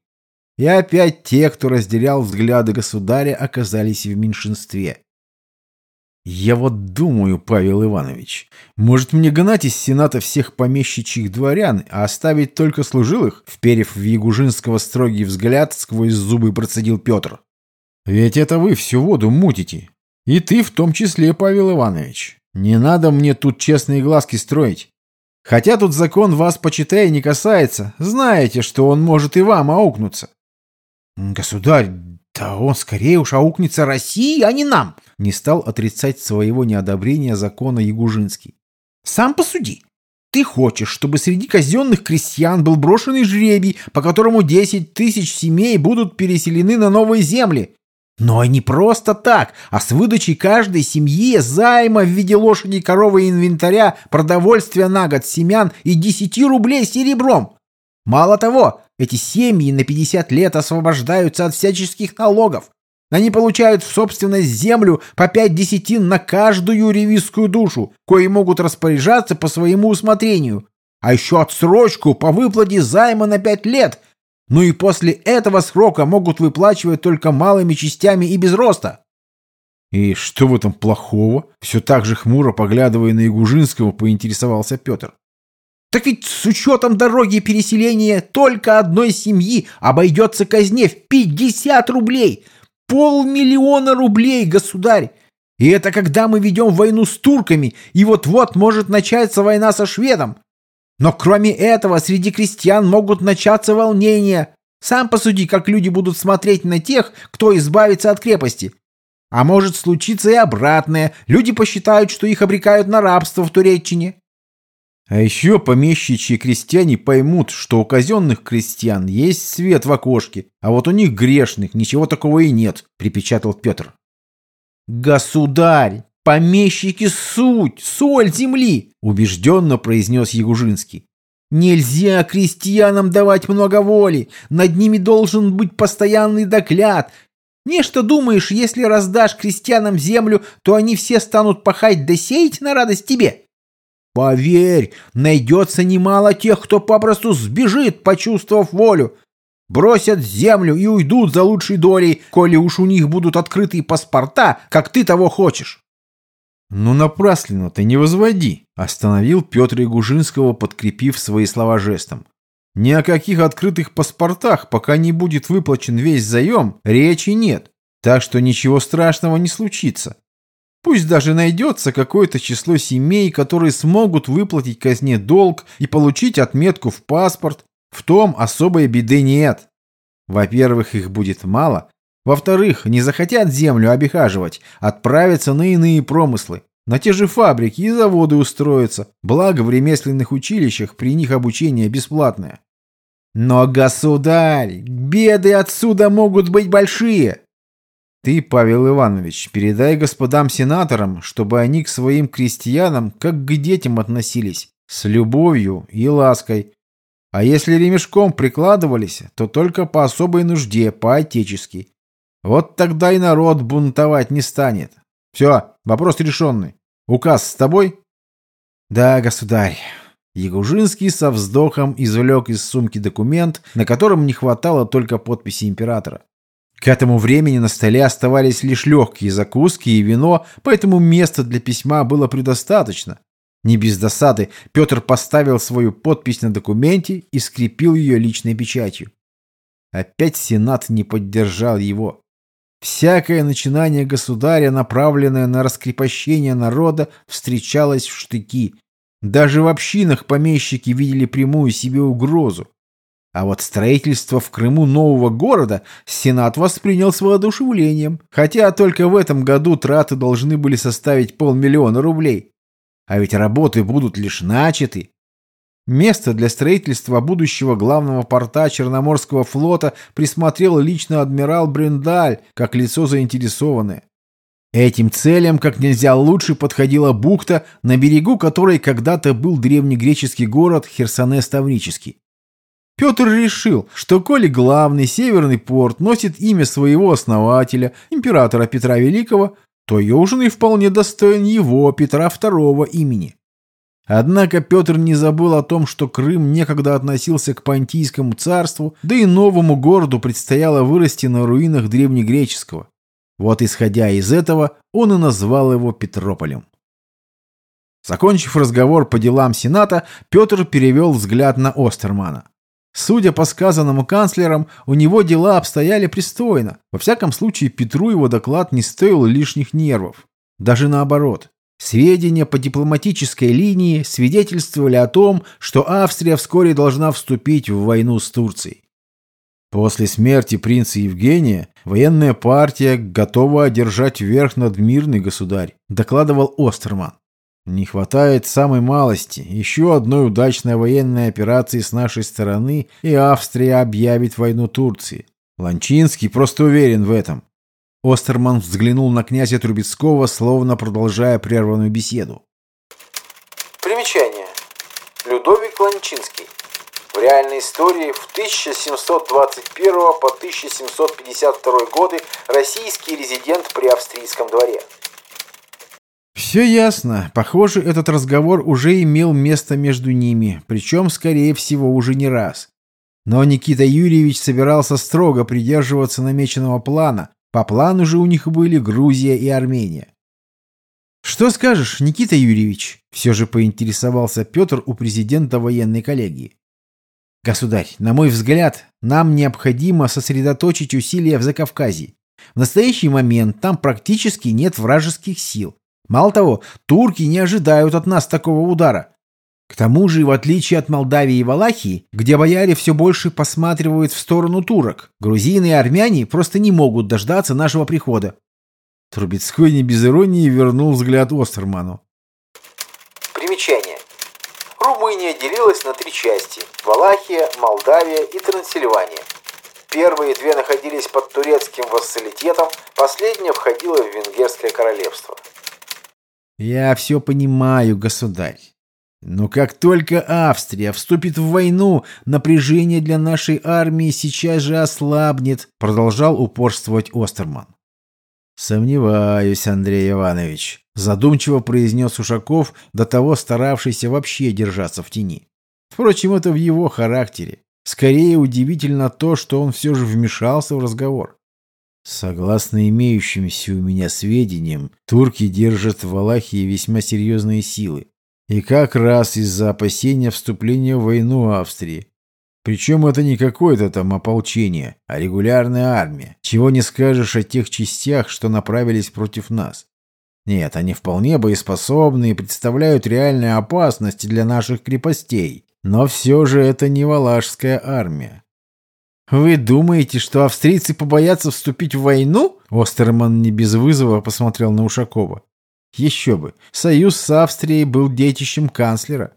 Speaker 1: И опять те, кто разделял взгляды государя, оказались в меньшинстве. «Я вот думаю, Павел Иванович, может мне гнать из Сената всех помещичьих дворян, а оставить только служилых?» Вперев в Ягужинского строгий взгляд, сквозь зубы процедил Петр. «Ведь это вы всю воду мутите. И ты в том числе, Павел Иванович. Не надо мне тут честные глазки строить. Хотя тут закон вас, почитая, не касается, знаете, что он может и вам аукнуться». «Государь, да он скорее уж аукнется России, а не нам!» Не стал отрицать своего неодобрения закона Ягужинский. «Сам посуди. Ты хочешь, чтобы среди казенных крестьян был брошенный жребий, по которому 10 тысяч семей будут переселены на новые земли. Но не просто так, а с выдачей каждой семье займа в виде лошади, коровы и инвентаря, продовольствия на год, семян и 10 рублей серебром. Мало того, эти семьи на 50 лет освобождаются от всяческих налогов. Они получают в собственность землю по пять десятин на каждую ревизскую душу, кои могут распоряжаться по своему усмотрению. А еще отсрочку по выплате займа на пять лет. Ну и после этого срока могут выплачивать только малыми частями и без роста. И что в этом плохого? Все так же хмуро поглядывая на Ягужинского, поинтересовался Петр. Так ведь с учетом дороги переселения только одной семьи обойдется казне в 50 рублей. Полмиллиона рублей, государь. И это когда мы ведем войну с турками, и вот-вот может начаться война со шведом. Но кроме этого, среди крестьян могут начаться волнения.
Speaker 2: Сам посуди, как люди будут смотреть на тех, кто избавится от крепости. А может случиться и обратное. Люди посчитают, что их обрекают на рабство в Туреччине.
Speaker 1: А еще помещичьи крестьяне поймут, что у казенных крестьян есть свет в окошке, а вот у них грешных ничего такого и нет, припечатал Петр.
Speaker 2: Государь, помещики суть, соль земли, убежденно произнес Ягужинский. Нельзя крестьянам давать много воли, над ними должен быть постоянный догляд. Не что думаешь, если раздашь крестьянам землю, то они все станут пахать да сеять на радость тебе? Поверь, найдется немало тех, кто попросту сбежит, почувствовав волю. Бросят землю и уйдут за лучшей долей, коли уж у них будут открытые паспорта, как ты того хочешь.
Speaker 1: «Ну, напрасленно ты не возводи», — остановил Петр Ягужинского, подкрепив свои слова жестом. «Ни о каких открытых паспортах, пока не будет выплачен весь заем, речи нет, так что ничего страшного не случится. Пусть даже найдется какое-то число семей, которые смогут выплатить казне долг и получить отметку в паспорт. В том особой беды нет. Во-первых, их будет мало. Во-вторых, не захотят землю обихаживать, отправятся на иные промыслы. На те же фабрики и заводы устроятся. Благо в ремесленных училищах при них обучение бесплатное.
Speaker 2: Но, государь, беды отсюда могут быть большие.
Speaker 1: Ты, Павел Иванович, передай господам сенаторам, чтобы они к своим крестьянам как к детям относились, с любовью и лаской. А если ремешком прикладывались, то только по особой нужде, по-отечески. Вот тогда и народ бунтовать не станет. Все, вопрос решенный. Указ с тобой?
Speaker 2: Да, государь. Ягужинский со вздохом извлек из сумки документ, на котором не хватало только подписи императора. К этому времени на столе оставались лишь легкие закуски и вино, поэтому места для письма было предостаточно. Не без досады Петр поставил свою подпись на документе и скрепил ее личной печатью. Опять Сенат не поддержал его. Всякое начинание государя, направленное на раскрепощение народа, встречалось в штыки. Даже в общинах помещики видели прямую себе угрозу. А вот строительство в Крыму нового города Сенат воспринял с воодушевлением, хотя только в этом году траты должны были составить полмиллиона рублей. А ведь работы будут лишь начаты. Место для строительства будущего главного порта Черноморского флота присмотрел лично адмирал Брендаль, как лицо заинтересованное. Этим целям как нельзя лучше подходила бухта, на берегу которой когда-то был древнегреческий город Херсонес-Таврический. Петр решил, что коли главный северный порт носит имя своего основателя, императора Петра Великого, то Южный вполне достоин его, Петра II, имени. Однако Петр не забыл о том, что Крым некогда относился к Понтийскому царству, да и новому городу предстояло вырасти на руинах древнегреческого. Вот исходя из этого, он и назвал его Петрополем. Закончив разговор по делам Сената, Петр перевел взгляд на Остермана. Судя по сказанному канцлерам, у него дела обстояли пристойно. Во всяком случае, Петру его доклад не стоил лишних нервов. Даже наоборот. Сведения по дипломатической линии свидетельствовали о том, что Австрия вскоре должна вступить в войну с Турцией. После смерти принца Евгения военная партия готова одержать верх над мирный государь, докладывал Остерман. Не хватает самой малости. Еще одной удачной военной операции с нашей стороны, и Австрия объявит войну Турции. Ланчинский просто уверен в этом. Остерман взглянул на князя Трубецкого, словно продолжая прерванную беседу.
Speaker 3: Примечание. Людовик Ланчинский. В реальной истории в 1721 по 1752 годы российский резидент при австрийском дворе.
Speaker 2: Все ясно. Похоже, этот разговор уже имел место между ними, причем, скорее всего, уже не раз. Но Никита Юрьевич собирался строго придерживаться намеченного плана. По плану же у них были Грузия и Армения. «Что скажешь, Никита Юрьевич?» – все же поинтересовался Петр у президента военной коллегии. «Государь, на мой взгляд, нам необходимо сосредоточить усилия в Закавказье. В настоящий момент там практически нет вражеских сил. Мало того, турки не ожидают от нас такого удара. К тому же, в отличие от Молдавии и Валахии, где бояре все больше посматривают в сторону турок, грузины и армяне просто не могут дождаться нашего прихода. Трубецкой не без иронии вернул взгляд Остерману.
Speaker 3: Примечание. Румыния делилась на три части – Валахия, Молдавия и Трансильвания. Первые две находились под турецким вассалитетом, последняя входила в Венгерское королевство.
Speaker 2: «Я все понимаю, государь. Но как только Австрия вступит в войну, напряжение для нашей армии сейчас же ослабнет», продолжал упорствовать Остерман. «Сомневаюсь, Андрей Иванович», — задумчиво произнес Ушаков, до того старавшийся вообще держаться в тени. Впрочем, это в его характере. Скорее удивительно то, что он все же вмешался в разговор. Согласно имеющимся у меня сведениям, турки держат в Валахии весьма серьезные силы. И как раз из-за опасения вступления в войну Австрии. Причем это не какое-то там ополчение, а регулярная армия. Чего не скажешь о тех частях, что направились против нас. Нет, они вполне боеспособны и представляют реальную опасность для наших крепостей. Но все же это не валашская армия. «Вы думаете, что австрийцы побоятся вступить в войну?» Остерман не без вызова посмотрел на Ушакова. «Еще бы, союз с Австрией был детищем канцлера.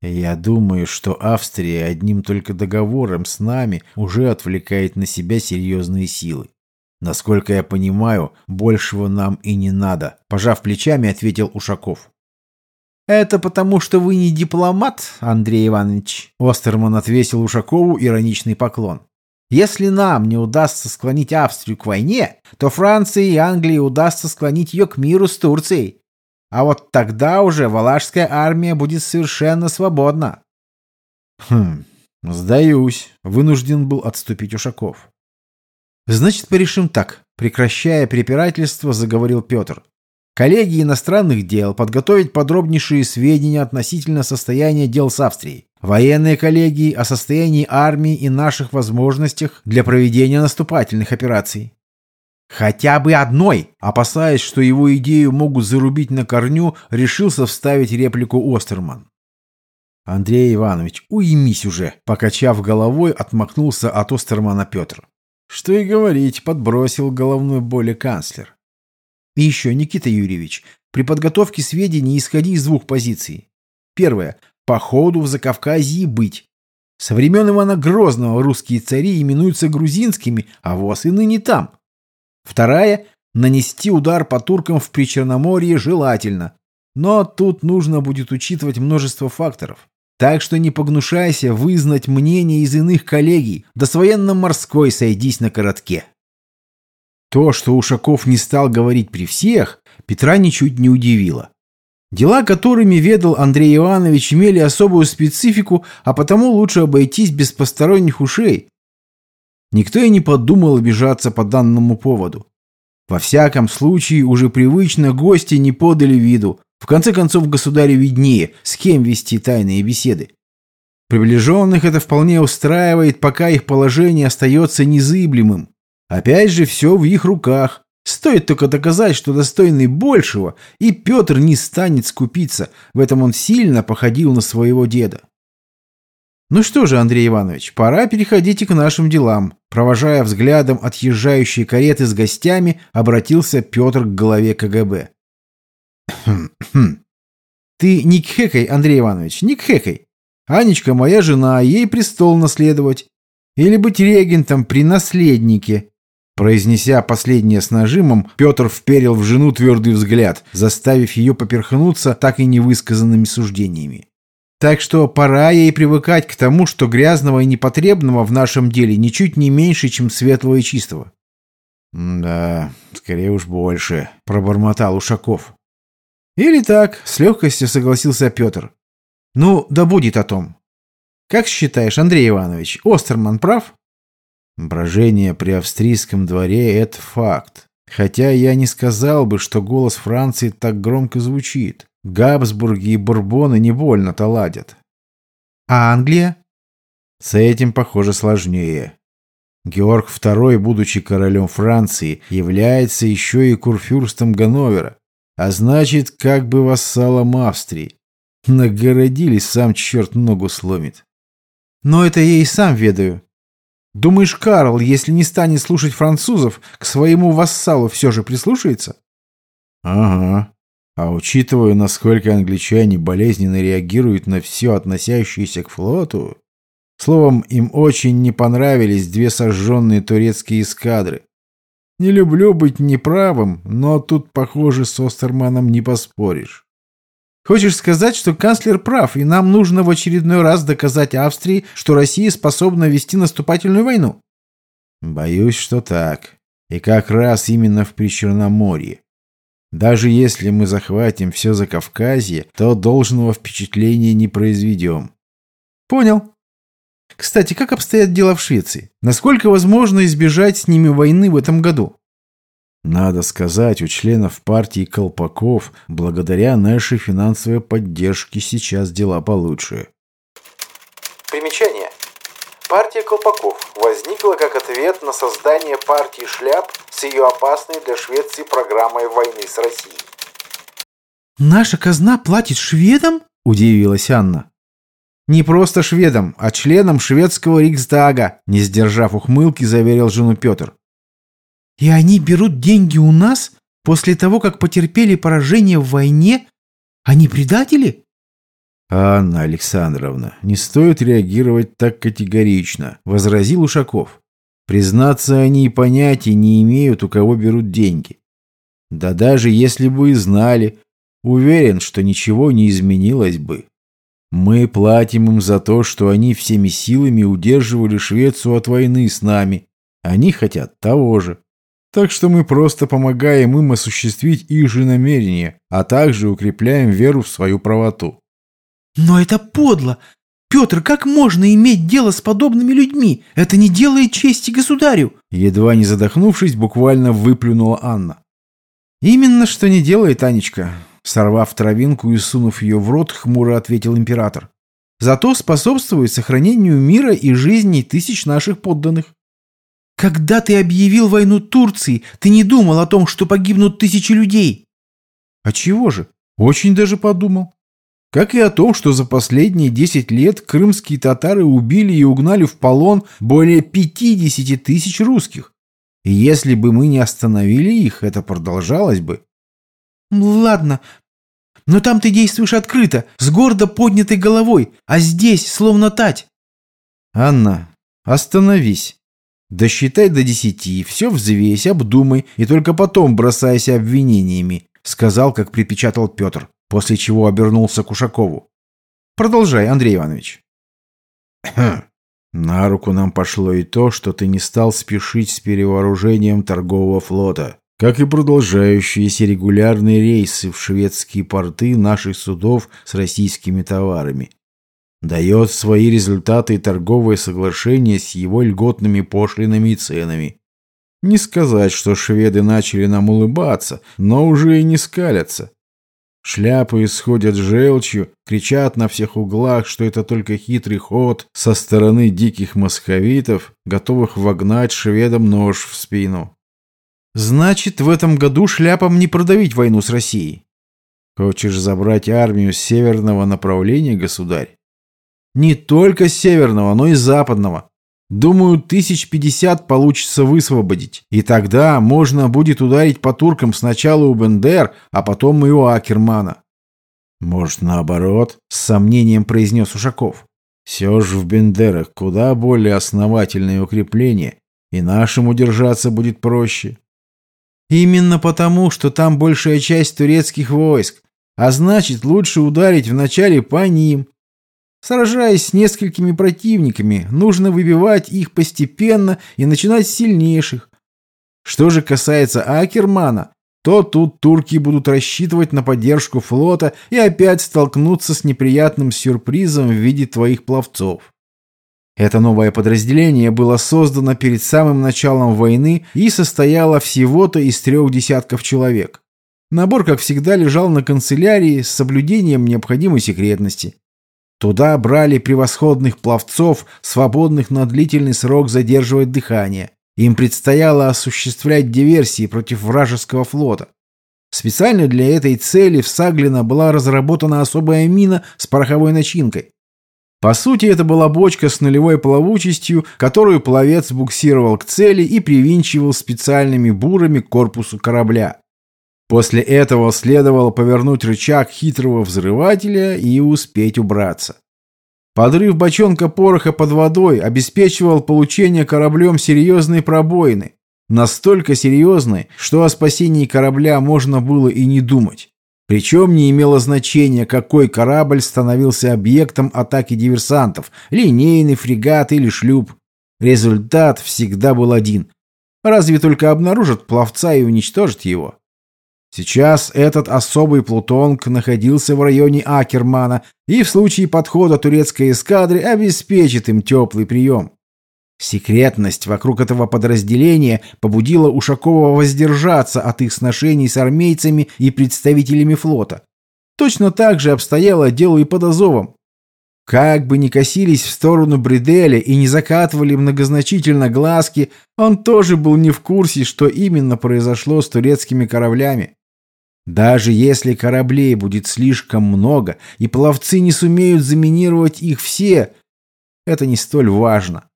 Speaker 2: Я думаю, что Австрия одним только договором с нами уже отвлекает на себя серьезные силы. Насколько я понимаю, большего нам и не надо, пожав плечами, ответил Ушаков. Это потому, что вы не дипломат, Андрей Иванович, Остерман отвесил Ушакову ироничный поклон. Если нам не удастся склонить Австрию к войне, то Франции и Англии удастся склонить ее к миру с Турцией. А вот тогда уже Валашская армия будет совершенно свободна. Хм, сдаюсь. Вынужден был отступить Ушаков. Значит, порешим так. Прекращая препирательство, заговорил Петр. Коллеги иностранных дел подготовить подробнейшие сведения относительно состояния дел с Австрией. Военные коллегии о состоянии армии и наших возможностях для проведения наступательных операций. Хотя бы одной, опасаясь, что его идею могут зарубить на корню, решился вставить реплику Остерман. Андрей Иванович, уймись уже, покачав головой, отмахнулся от Остермана Петр. Что и говорить, подбросил головной боли канцлер. И еще, Никита Юрьевич, при подготовке сведений исходи из двух позиций. Первое. По ходу в Закавказье быть. Со времен Ивана Грозного русские цари именуются грузинскими, а воз и ныне там. Вторая – нанести удар по туркам в Причерноморье желательно. Но тут нужно будет учитывать множество факторов. Так что не погнушайся вызнать мнение из иных коллегий, да с военно-морской сойдись на коротке. То, что Ушаков не стал говорить при всех, Петра ничуть не удивило. Дела, которыми ведал Андрей Иванович, имели особую специфику, а потому лучше обойтись без посторонних ушей, Никто и не подумал обижаться по данному поводу. Во всяком случае, уже привычно гости не подали виду. В конце концов, государю виднее, с кем вести тайные беседы. Приближенных это вполне устраивает, пока их положение остается незыблемым. Опять же, все в их руках. Стоит только доказать, что достойный большего, и Петр не станет скупиться. В этом он сильно походил на своего деда. «Ну что же, Андрей Иванович, пора переходить к нашим делам», Провожая взглядом отъезжающие кареты с гостями, обратился Петр к главе КГБ. <clears throat> «Ты не кхекай, Андрей Иванович, не кхекай. Анечка моя жена, ей престол наследовать. Или быть регентом при наследнике». Произнеся последнее с нажимом, Петр вперил в жену твердый взгляд, заставив ее поперхнуться так и невысказанными суждениями. Так что пора ей привыкать к тому, что грязного и непотребного в нашем деле ничуть не меньше, чем светлого и чистого. «Да, скорее уж больше», — пробормотал Ушаков. «Или так», — с легкостью согласился Петр. «Ну, да будет о том. Как считаешь, Андрей Иванович, Остерман прав?» Брожение при австрийском дворе — это факт. Хотя я не сказал бы, что голос Франции так громко звучит. Габсбурги и Бурбоны не больно-то ладят. А Англия? С этим, похоже, сложнее. Георг II, будучи королем Франции, является еще и курфюрстом Ганновера, а значит, как бы вассалом Австрии.
Speaker 1: Нагородились, сам черт ногу сломит.
Speaker 2: Но это я и сам ведаю. Думаешь, Карл, если не станет слушать французов, к своему вассалу все же прислушается?
Speaker 1: Ага. А учитывая, насколько англичане болезненно реагируют на все, относящееся к флоту... Словом, им очень не понравились две сожженные турецкие эскадры. Не люблю быть неправым, но тут, похоже, с Остерманом не поспоришь.
Speaker 2: Хочешь сказать, что канцлер прав, и нам нужно в очередной раз доказать Австрии, что Россия способна вести наступательную войну?
Speaker 1: Боюсь, что так. И как раз именно в Причерноморье. Даже если мы захватим все Закавказье, то должного впечатления не произведем.
Speaker 2: Понял. Кстати, как обстоят дела в Швеции? Насколько возможно избежать с ними войны в этом году?
Speaker 1: Надо сказать, у членов партии Колпаков, благодаря нашей финансовой поддержке, сейчас дела получше.
Speaker 3: Примечание. Партия Колпаков возникла как ответ на создание партии шляп с ее опасной для Швеции программой войны с Россией.
Speaker 2: «Наша казна платит шведам?» – удивилась Анна. «Не просто шведам, а членам шведского Риксдага», – не сдержав ухмылки, заверил жену Петр. «И они берут деньги у нас после того, как потерпели поражение в войне? Они предатели?»
Speaker 1: «Анна Александровна, не стоит реагировать так категорично», – возразил Ушаков. «Признаться, они и понятия не имеют, у кого берут деньги. Да даже если бы и знали, уверен, что ничего не изменилось бы. Мы платим им за то, что они всеми силами удерживали Швецию от войны с нами. Они хотят того же. Так что мы просто помогаем им осуществить их же намерения, а также укрепляем веру в свою правоту.
Speaker 2: «Но это подло! Петр, как можно иметь дело с подобными людьми? Это не делает чести государю!»
Speaker 1: Едва не задохнувшись, буквально выплюнула Анна.
Speaker 2: «Именно что не делает Анечка», — сорвав травинку и сунув ее в рот, хмуро ответил император. «Зато способствует сохранению мира и жизней тысяч наших подданных. Когда ты объявил войну Турции, ты не думал о том, что погибнут тысячи людей?»
Speaker 1: «А чего же? Очень даже подумал. Как и о том, что за последние 10 лет крымские татары убили и угнали в полон более 50 тысяч русских. И если бы мы не остановили их, это продолжалось бы.
Speaker 2: Ладно, но там ты действуешь открыто, с гордо поднятой головой, а здесь словно тать.
Speaker 1: Анна, остановись. Досчитай до десяти, все взвесь, обдумай и только потом бросайся обвинениями, сказал, как припечатал Петр после чего обернулся к Ушакову. «Продолжай, Андрей Иванович». «На руку нам пошло и то, что ты не стал спешить с перевооружением торгового флота, как и продолжающиеся регулярные рейсы в шведские порты наших судов с российскими товарами. Дает свои результаты и торговое соглашение с его льготными пошлинами и ценами. Не сказать, что шведы начали нам улыбаться, но уже и не скалятся. Шляпы исходят желчью, кричат на всех углах, что это только хитрый ход со стороны диких московитов, готовых вогнать шведам нож в спину.
Speaker 2: Значит, в этом году шляпам не продавить войну с Россией.
Speaker 1: Хочешь забрать армию с северного направления, государь?
Speaker 2: Не только северного, но и западного. Думаю, тысяч пятьдесят получится высвободить. И тогда можно будет ударить по туркам сначала у Бендер, а потом и у Акермана.
Speaker 1: Может, наоборот, с сомнением произнес Ушаков. Все же в Бендерах куда более основательные укрепления, и нашим удержаться будет проще.
Speaker 2: Именно потому, что там большая часть турецких войск, а значит, лучше ударить вначале по ним, Сражаясь с несколькими противниками, нужно выбивать их постепенно и начинать с сильнейших. Что же касается Акермана, то тут турки будут рассчитывать на поддержку флота и опять столкнуться с неприятным сюрпризом в виде твоих пловцов. Это новое подразделение было создано перед самым началом войны и состояло всего-то из трех десятков человек. Набор, как всегда, лежал на канцелярии с соблюдением необходимой секретности. Туда брали превосходных пловцов, свободных на длительный срок задерживать дыхание. Им предстояло осуществлять диверсии против вражеского флота.
Speaker 1: Специально для этой цели в Саглино была разработана особая мина с пороховой начинкой. По сути, это была бочка с нулевой плавучестью, которую пловец буксировал к цели и привинчивал специальными бурами к корпусу корабля. После этого следовало повернуть рычаг хитрого взрывателя и успеть убраться. Подрыв бочонка пороха под водой обеспечивал получение кораблем серьезной пробоины. Настолько серьезной, что о спасении корабля можно было и не думать. Причем не имело значения, какой корабль становился объектом атаки диверсантов – линейный, фрегат или шлюп. Результат всегда был один. Разве только обнаружат пловца и уничтожат его. Сейчас этот особый плутонг находился в районе Акермана и в случае подхода турецкой эскадры обеспечит им теплый прием. Секретность вокруг этого подразделения побудила Ушакова воздержаться от их сношений с армейцами и представителями флота. Точно так же обстояло дело и под Азовом. Как бы ни косились в сторону Бределя и не закатывали многозначительно глазки, он тоже был не в курсе, что именно произошло с турецкими кораблями. Даже если кораблей будет слишком много, и пловцы не сумеют заминировать их все, это не столь важно.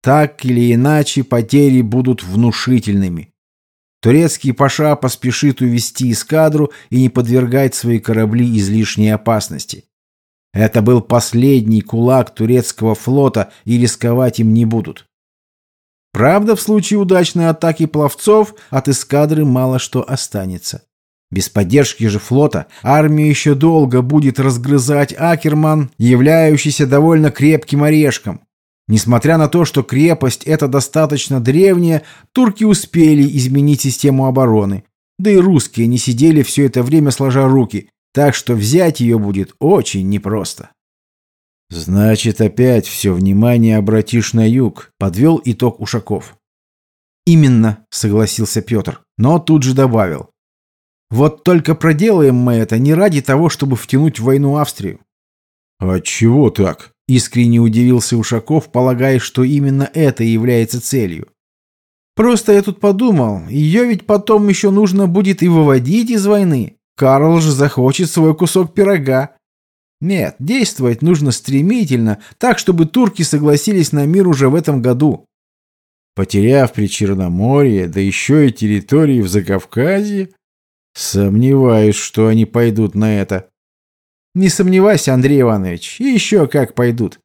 Speaker 1: Так или иначе, потери будут внушительными. Турецкий паша поспешит увести эскадру и не подвергать свои корабли излишней опасности. Это был последний кулак турецкого флота, и рисковать им не будут. Правда, в случае удачной атаки пловцов от эскадры мало что останется. Без поддержки же флота армия еще долго будет разгрызать Акерман, являющийся довольно крепким орешком. Несмотря на то, что крепость эта достаточно древняя, турки успели изменить систему обороны. Да и русские не сидели все это время сложа руки, так что взять ее будет очень непросто. «Значит, опять все внимание обратишь на юг», — подвел итог Ушаков. «Именно», — согласился Петр, но тут же добавил. «Вот только проделаем мы это не ради того, чтобы втянуть в войну Австрию». «А чего так?» Искренне удивился Ушаков, полагая, что именно это является целью. «Просто я тут подумал, ее ведь потом еще нужно будет и выводить из войны. Карл же захочет свой кусок пирога. Нет, действовать нужно стремительно, так, чтобы турки согласились на мир уже в этом году». Потеряв при Черноморье, да еще и территории в Закавказье, сомневаюсь, что они пойдут на это. Не сомневайся, Андрей Иванович, и еще как пойдут.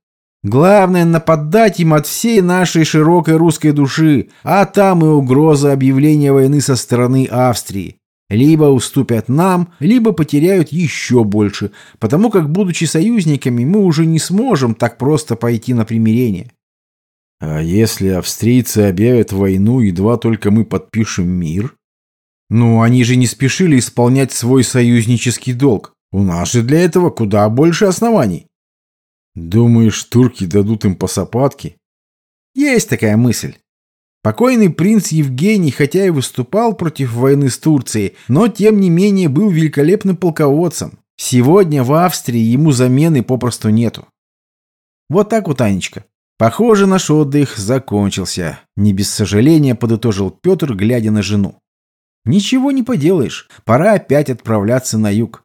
Speaker 1: Главное нападать им от всей нашей широкой русской души, а там и угроза объявления войны со стороны Австрии. Либо уступят нам, либо потеряют еще больше, потому как, будучи союзниками, мы уже не сможем так просто пойти на примирение. А если австрийцы объявят войну, едва только мы подпишем мир? Ну, они же не спешили исполнять свой союзнический долг. У нас же для этого куда больше оснований. Думаешь, турки дадут им по сапатке? Есть такая мысль. Покойный принц Евгений, хотя и выступал против войны с Турцией, но тем не менее был великолепным полководцем. Сегодня в Австрии ему замены попросту нету. Вот так вот, Анечка. Похоже, наш отдых закончился. Не без сожаления подытожил Петр, глядя на жену. Ничего не поделаешь, пора опять отправляться на юг.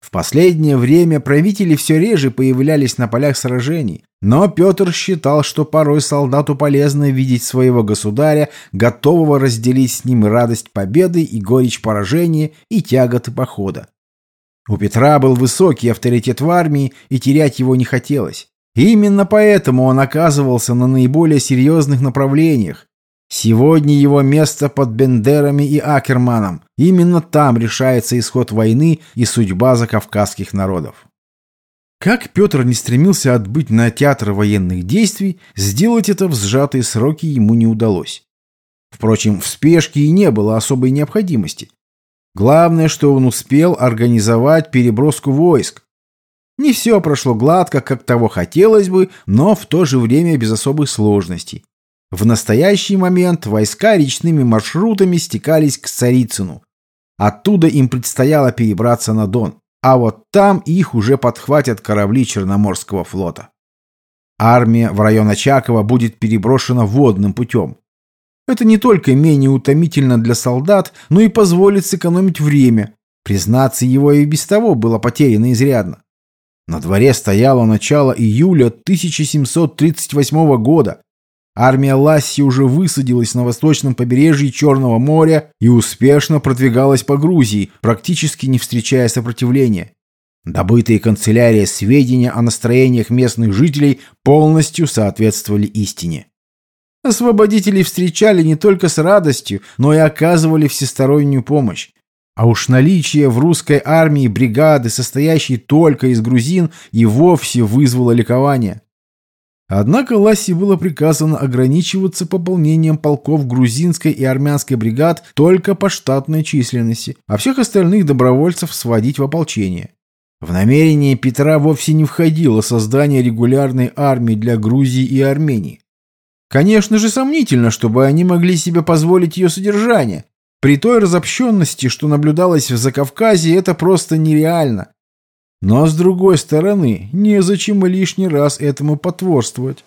Speaker 1: В последнее время правители все реже появлялись на полях сражений, но Петр считал, что порой солдату полезно видеть своего государя, готового разделить с ним радость победы и горечь поражения и тяготы похода. У Петра был высокий авторитет в армии, и терять его не хотелось. именно поэтому он оказывался на наиболее серьезных направлениях, Сегодня его место под Бендерами и Акерманом. Именно там решается исход войны и судьба закавказских народов. Как Петр не стремился отбыть на театр военных действий, сделать это в сжатые сроки ему не удалось. Впрочем, в спешке и не было особой необходимости. Главное, что он успел организовать переброску войск. Не все прошло гладко, как того хотелось бы, но в то же время без особых сложностей. В настоящий момент войска речными маршрутами стекались к Царицыну. Оттуда им предстояло перебраться на Дон, а вот там их уже подхватят корабли Черноморского флота. Армия в район Очакова будет переброшена водным путем. Это не только менее утомительно для солдат, но и позволит сэкономить время. Признаться, его и без того было потеряно изрядно. На дворе стояло начало июля 1738 года. Армия Ласси уже высадилась на восточном побережье Черного моря и успешно продвигалась по Грузии, практически не встречая сопротивления. Добытые канцелярия сведения о настроениях местных жителей полностью соответствовали истине. Освободителей встречали не только с радостью, но и оказывали всестороннюю помощь. А уж наличие в русской армии бригады, состоящей только из грузин, и вовсе вызвало ликование. Однако Ласси было приказано ограничиваться пополнением полков грузинской и армянской бригад только по штатной численности, а всех остальных добровольцев сводить в ополчение. В намерение Петра вовсе не входило создание регулярной армии для Грузии и Армении. Конечно же, сомнительно, чтобы они могли себе позволить ее содержание. При той разобщенности, что наблюдалось в Закавказье, это просто нереально. Но, с другой стороны, незачем лишний раз этому потворствовать.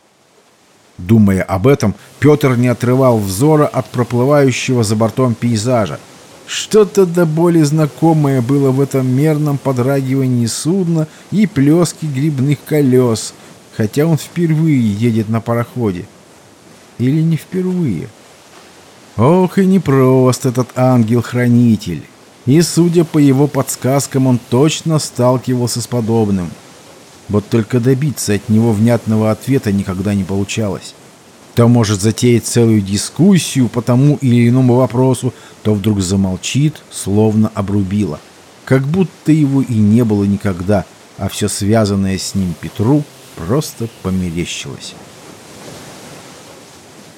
Speaker 1: Думая об этом, Петр не отрывал взора от проплывающего за бортом пейзажа. Что-то до боли знакомое было в этом мерном подрагивании судна и плеске грибных колес, хотя он впервые едет на пароходе. Или не впервые? Ох и непрост этот ангел-хранитель. И, судя по его подсказкам, он точно сталкивался с подобным. Вот только добиться от него внятного ответа никогда не получалось. То может затеять целую дискуссию по тому или иному вопросу, то вдруг замолчит, словно обрубило. Как будто его и не было никогда, а все связанное с ним Петру просто померещилось.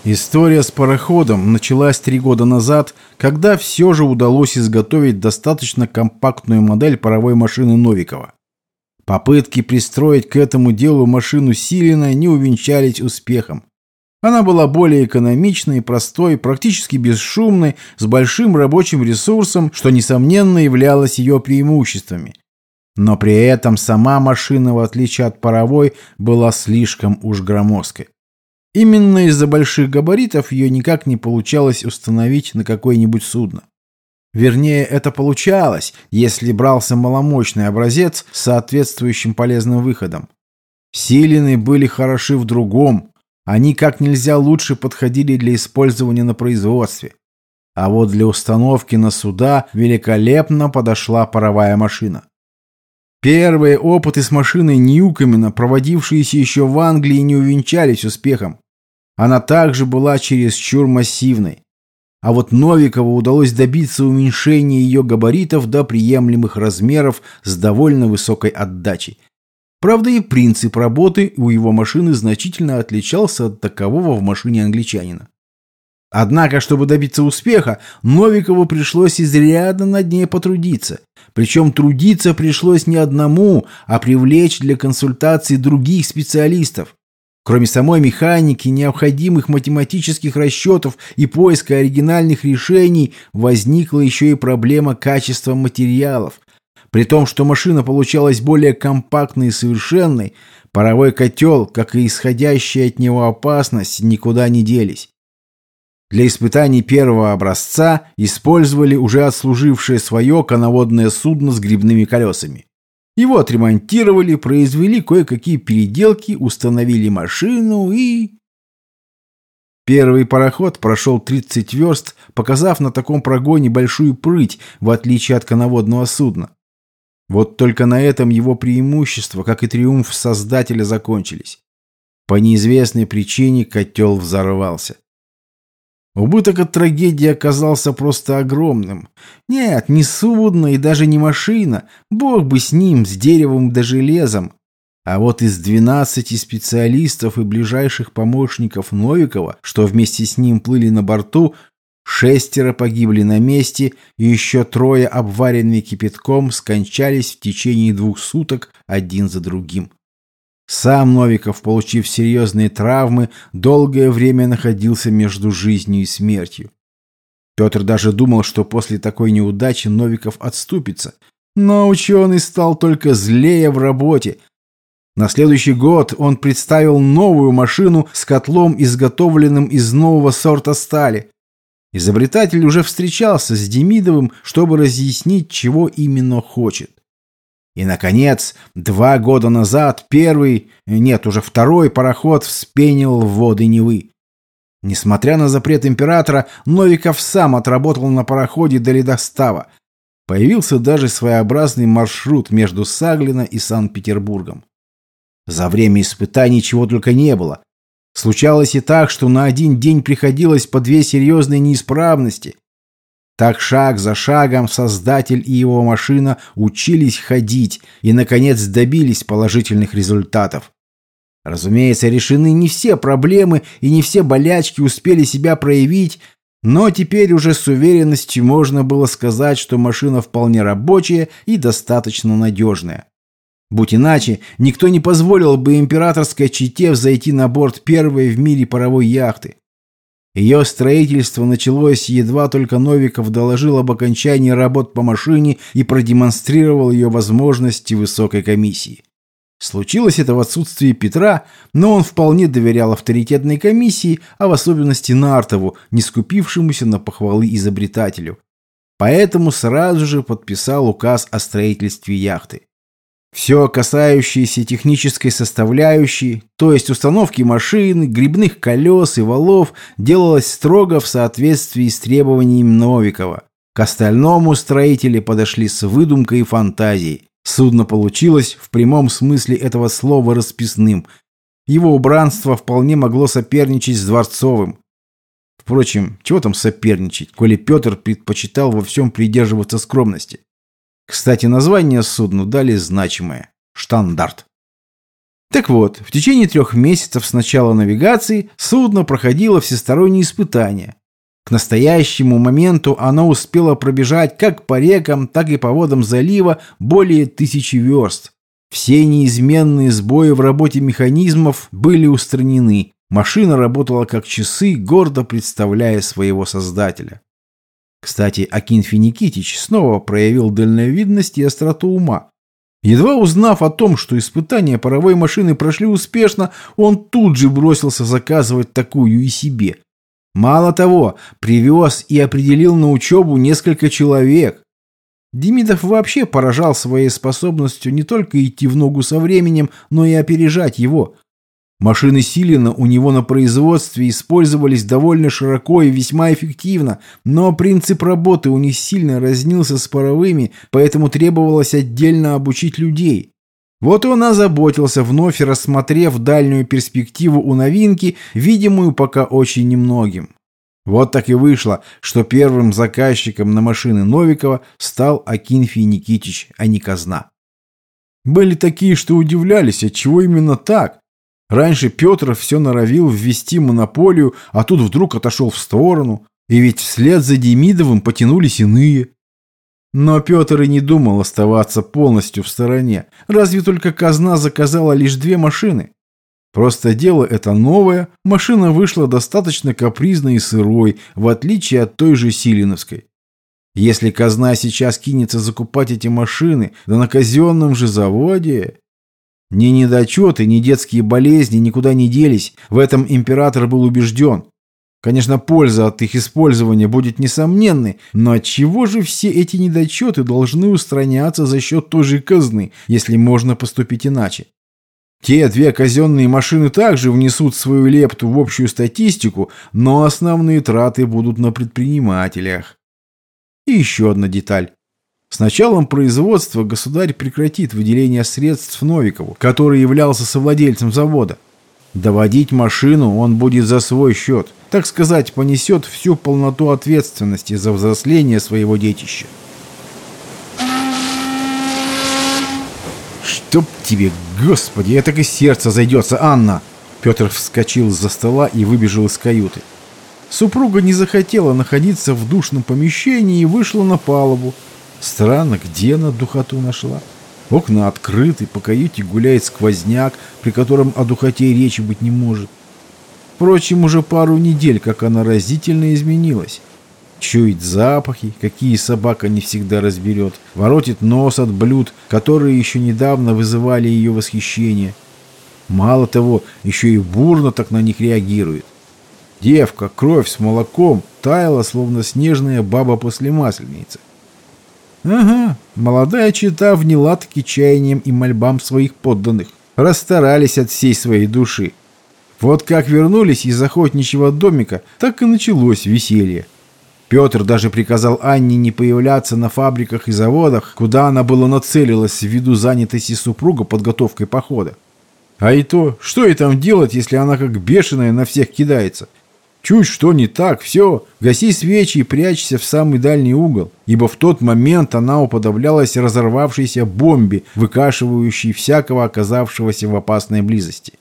Speaker 1: История с пароходом началась три года назад, когда все же удалось изготовить достаточно компактную модель паровой машины Новикова. Попытки пристроить к этому делу машину Силина не увенчались успехом. Она была более экономичной, простой, практически бесшумной, с большим рабочим ресурсом, что, несомненно, являлось ее преимуществами. Но при этом сама машина, в отличие от паровой, была слишком уж громоздкой. Именно из-за больших габаритов ее никак не получалось установить на какое-нибудь судно. Вернее, это получалось, если брался маломощный образец с соответствующим полезным выходом. Силины были хороши в другом. Они как нельзя лучше подходили для использования на производстве. А вот для установки на суда великолепно подошла паровая машина. Первые опыты с машиной Ньюкомена, проводившиеся еще в Англии, не увенчались успехом. Она также была чересчур массивной. А вот Новикову удалось добиться уменьшения ее габаритов до приемлемых размеров с довольно высокой отдачей. Правда, и принцип работы у его машины значительно отличался от такового в машине англичанина. Однако, чтобы добиться успеха, Новикову пришлось изрядно над ней потрудиться. Причем трудиться пришлось не одному, а привлечь для консультаций других специалистов. Кроме самой механики, необходимых математических расчетов и поиска оригинальных решений, возникла еще и проблема качества материалов. При том, что машина получалась более компактной и совершенной, паровой котел, как и исходящая от него опасность, никуда не делись. Для испытаний первого образца использовали уже отслужившее свое коноводное судно с грибными колесами. Его отремонтировали, произвели кое-какие переделки, установили машину и... Первый пароход прошел 30 верст, показав на таком прогоне большую прыть, в отличие от коноводного судна. Вот только на этом его преимущества, как и триумф создателя, закончились. По неизвестной причине котел взорвался. Убыток от трагедии оказался просто огромным. Нет, не судно и даже не машина. Бог бы с ним, с деревом да железом. А вот из 12 специалистов и ближайших помощников Новикова, что вместе с ним плыли на борту, шестеро погибли на месте, и еще трое, обваренные кипятком, скончались в течение двух суток один за другим. Сам Новиков, получив серьезные травмы, долгое время находился между жизнью и смертью. Петр даже думал, что после такой неудачи Новиков отступится. Но ученый стал только злее в работе. На следующий год он представил новую машину с котлом, изготовленным из нового сорта стали. Изобретатель уже встречался с Демидовым, чтобы разъяснить, чего именно хочет. И, наконец, два года назад первый, нет, уже второй пароход вспенил воды Невы. Несмотря на запрет императора, Новиков сам отработал на пароходе до ледостава. Появился даже своеобразный маршрут между Саглино и Санкт-Петербургом. За время испытаний чего только не было. Случалось и так, что на один день приходилось по две серьезные неисправности. Так шаг за шагом создатель и его машина учились ходить и, наконец, добились положительных результатов. Разумеется, решены не все проблемы и не все болячки успели себя проявить, но теперь уже с уверенностью можно было сказать, что машина вполне рабочая и достаточно надежная. Будь иначе, никто не позволил бы императорской чете взойти на борт первой в мире паровой яхты. Ее строительство началось, едва только Новиков доложил об окончании работ по машине и продемонстрировал ее возможности высокой комиссии. Случилось это в отсутствии Петра, но он вполне доверял авторитетной комиссии, а в особенности Нартову, не скупившемуся на похвалы изобретателю. Поэтому сразу же подписал указ о строительстве яхты. Все касающееся технической составляющей, то есть установки машин, грибных колес и валов, делалось строго в соответствии с требованиями Новикова. К остальному строители подошли с выдумкой и фантазией. Судно получилось в прямом смысле этого слова расписным. Его убранство вполне могло соперничать с дворцовым. Впрочем, чего там соперничать, коли Петр предпочитал во всем придерживаться скромности. Кстати, название судну дали значимое – «Штандарт». Так вот, в течение трех месяцев с начала навигации судно проходило всесторонние испытания. К настоящему моменту оно успело пробежать как по рекам, так и по водам залива более тысячи верст. Все неизменные сбои в работе механизмов были устранены. Машина работала как часы, гордо представляя своего создателя. Кстати, Акинфи Никитич снова проявил дальновидность и остроту ума. Едва узнав о том, что испытания паровой машины прошли успешно, он тут же бросился заказывать такую и себе. Мало того, привез и определил на учебу несколько человек. Демидов вообще поражал своей способностью не только идти в ногу со временем, но и опережать его – Машины Силина у него на производстве использовались довольно широко и весьма эффективно, но принцип работы у них сильно разнился с паровыми, поэтому требовалось отдельно обучить людей. Вот он озаботился, вновь рассмотрев дальнюю перспективу у новинки, видимую пока очень немногим. Вот так и вышло, что первым заказчиком на машины Новикова стал Акинфий Никитич, а не казна. Были такие, что удивлялись, отчего именно так, Раньше Петр все норовил ввести монополию, а тут вдруг отошел в сторону. И ведь вслед за Демидовым потянулись иные. Но Петр и не думал оставаться полностью в стороне. Разве только казна заказала лишь две машины. Просто дело это новое, машина вышла достаточно капризной и сырой, в отличие от той же Силиновской. Если казна сейчас кинется закупать эти машины, да на казенном же заводе... Ни недочеты, ни детские болезни никуда не делись, в этом император был убежден. Конечно, польза от их использования будет несомненной, но от чего же все эти недочеты должны устраняться за счет той же казны, если можно поступить иначе? Те две казенные машины также внесут свою лепту в общую статистику, но основные траты будут на предпринимателях. И еще одна деталь. С началом производства государь прекратит выделение средств Новикову, который являлся совладельцем завода. Доводить машину он будет за свой счет, так сказать, понесет всю полноту ответственности за взросление своего детища. «Чтоб тебе, господи, это так и сердце зайдется, Анна!» Петр вскочил из-за стола и выбежал из каюты. Супруга не захотела находиться в душном помещении и вышла на палубу, Странно, где она духоту нашла? Окна открыты, по каюте гуляет сквозняк, при котором о духоте речи быть не может. Впрочем, уже пару недель, как она разительно изменилась. Чует запахи, какие собака не всегда разберет. Воротит нос от блюд, которые еще недавно вызывали ее восхищение. Мало того, еще и бурно так на них реагирует. Девка, кровь с молоком таяла, словно снежная баба после масленицы. Ага, молодая чита вняла таки чаянием и мольбам своих подданных. Расстарались от всей своей души. Вот как вернулись из охотничьего домика, так и началось веселье. Петр даже приказал Анне не появляться на фабриках и заводах, куда она была нацелилась ввиду занятости супруга подготовкой похода. А и то, что ей там делать, если она как бешеная на всех кидается? Чуть что не так, все, гаси свечи и прячься в самый дальний угол, ибо в тот момент она уподоблялась разорвавшейся бомбе, выкашивающей всякого оказавшегося в опасной близости.